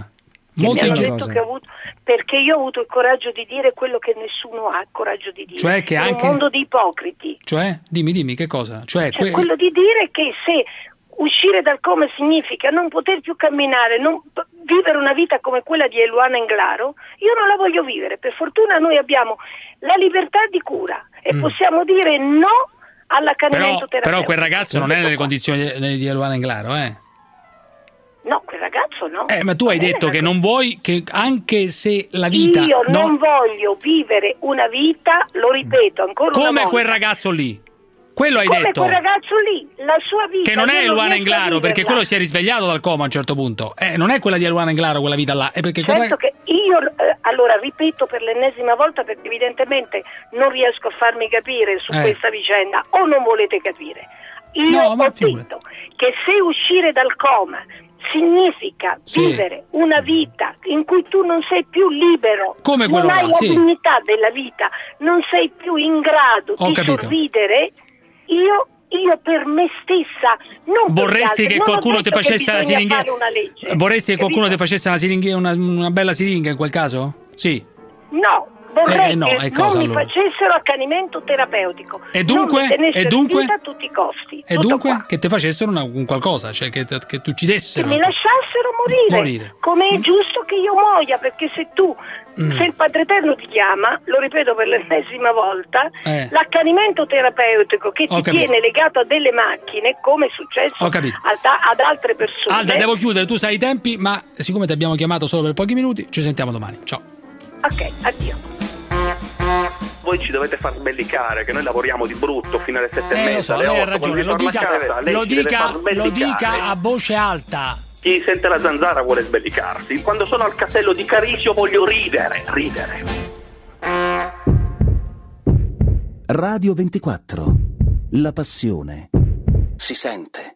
Che Molte mi hanno detto che ho avuto, perché io ho avuto il coraggio di dire quello che nessuno ha il coraggio di dire. Cioè che In anche- un mondo di ipocriti. Cioè? Dimmi, dimmi, che cosa? Cioè, Cioè, que- quello di dire che se uscire dal coma significa non poter più camminare, non vivere una vita come quella di Eluana Englaro, io non la voglio vivere. Per fortuna noi abbiamo la libertà di cura e Mm. possiamo dire no all'accanimento terapeutico. però quel ragazzo non è nelle condizioni di di Eluana Englaro, eh? No, quel ragazzo no. Eh, ma tu hai detto che non vuoi che anche se la vita... Io no, non voglio vivere una vita, lo ripeto ancora una come volta. quel ragazzo lì. Quello hai come detto. quel ragazzo lì, la sua vita. Che non è Luana Englaro, perché quello si è risvegliato dal coma a un certo punto. Eh, non è quella di Luana Englaro quella vita là, è perché Certo che io, eh, allora ripeto per l'ennesima volta perché evidentemente non riesco a farmi capire su Eh. questa vicenda o non volete capire. Io No, ho detto che se uscire dal coma significa Sì. vivere una vita in cui tu non sei più libero, Come quello non hai là, la sì. dignità della vita, non sei più in grado Ho di capito. sorridere, io, io per me stessa non Vorresti che qualcuno ti che facesse la legge. Vorresti che qualcuno ti facesse una, siringhe- una, una bella siringa in quel caso? Sì. No, vorrei Eh, no, che e cosa non mi allora? facessero accanimento terapeutico. E dunque? Mi E dunque? a tutti i costi. E dunque qua. che ti facessero una- un qualcosa, cioè che, che ti Che uccidessero. mi lasciassero morire, Morire. come è giusto che io muoia, perché se tu, Mm. se il Padre Eterno ti chiama, lo ripeto per l'ennesima volta, Eh. l'accanimento terapeutico che Ho ti capito. tiene legato a delle macchine, come è successo ad, ad altre persone. Alda, devo chiudere, tu sai i tempi, ma siccome ti abbiamo chiamato solo per pochi minuti, ci sentiamo domani. Ciao. Ok, addio. Voi ci dovete far sbellicare, che noi lavoriamo di brutto fino alle sette e Eh, lo mezza, so, alle lei ha otto, quando ragione, si lo dica, casa, lei lo dica, lo dica a voce alta. Chi sente la zanzara vuole sbellicarsi. Quando sono al castello di Carisio voglio ridere, ridere. Radio 24. La passione si sente.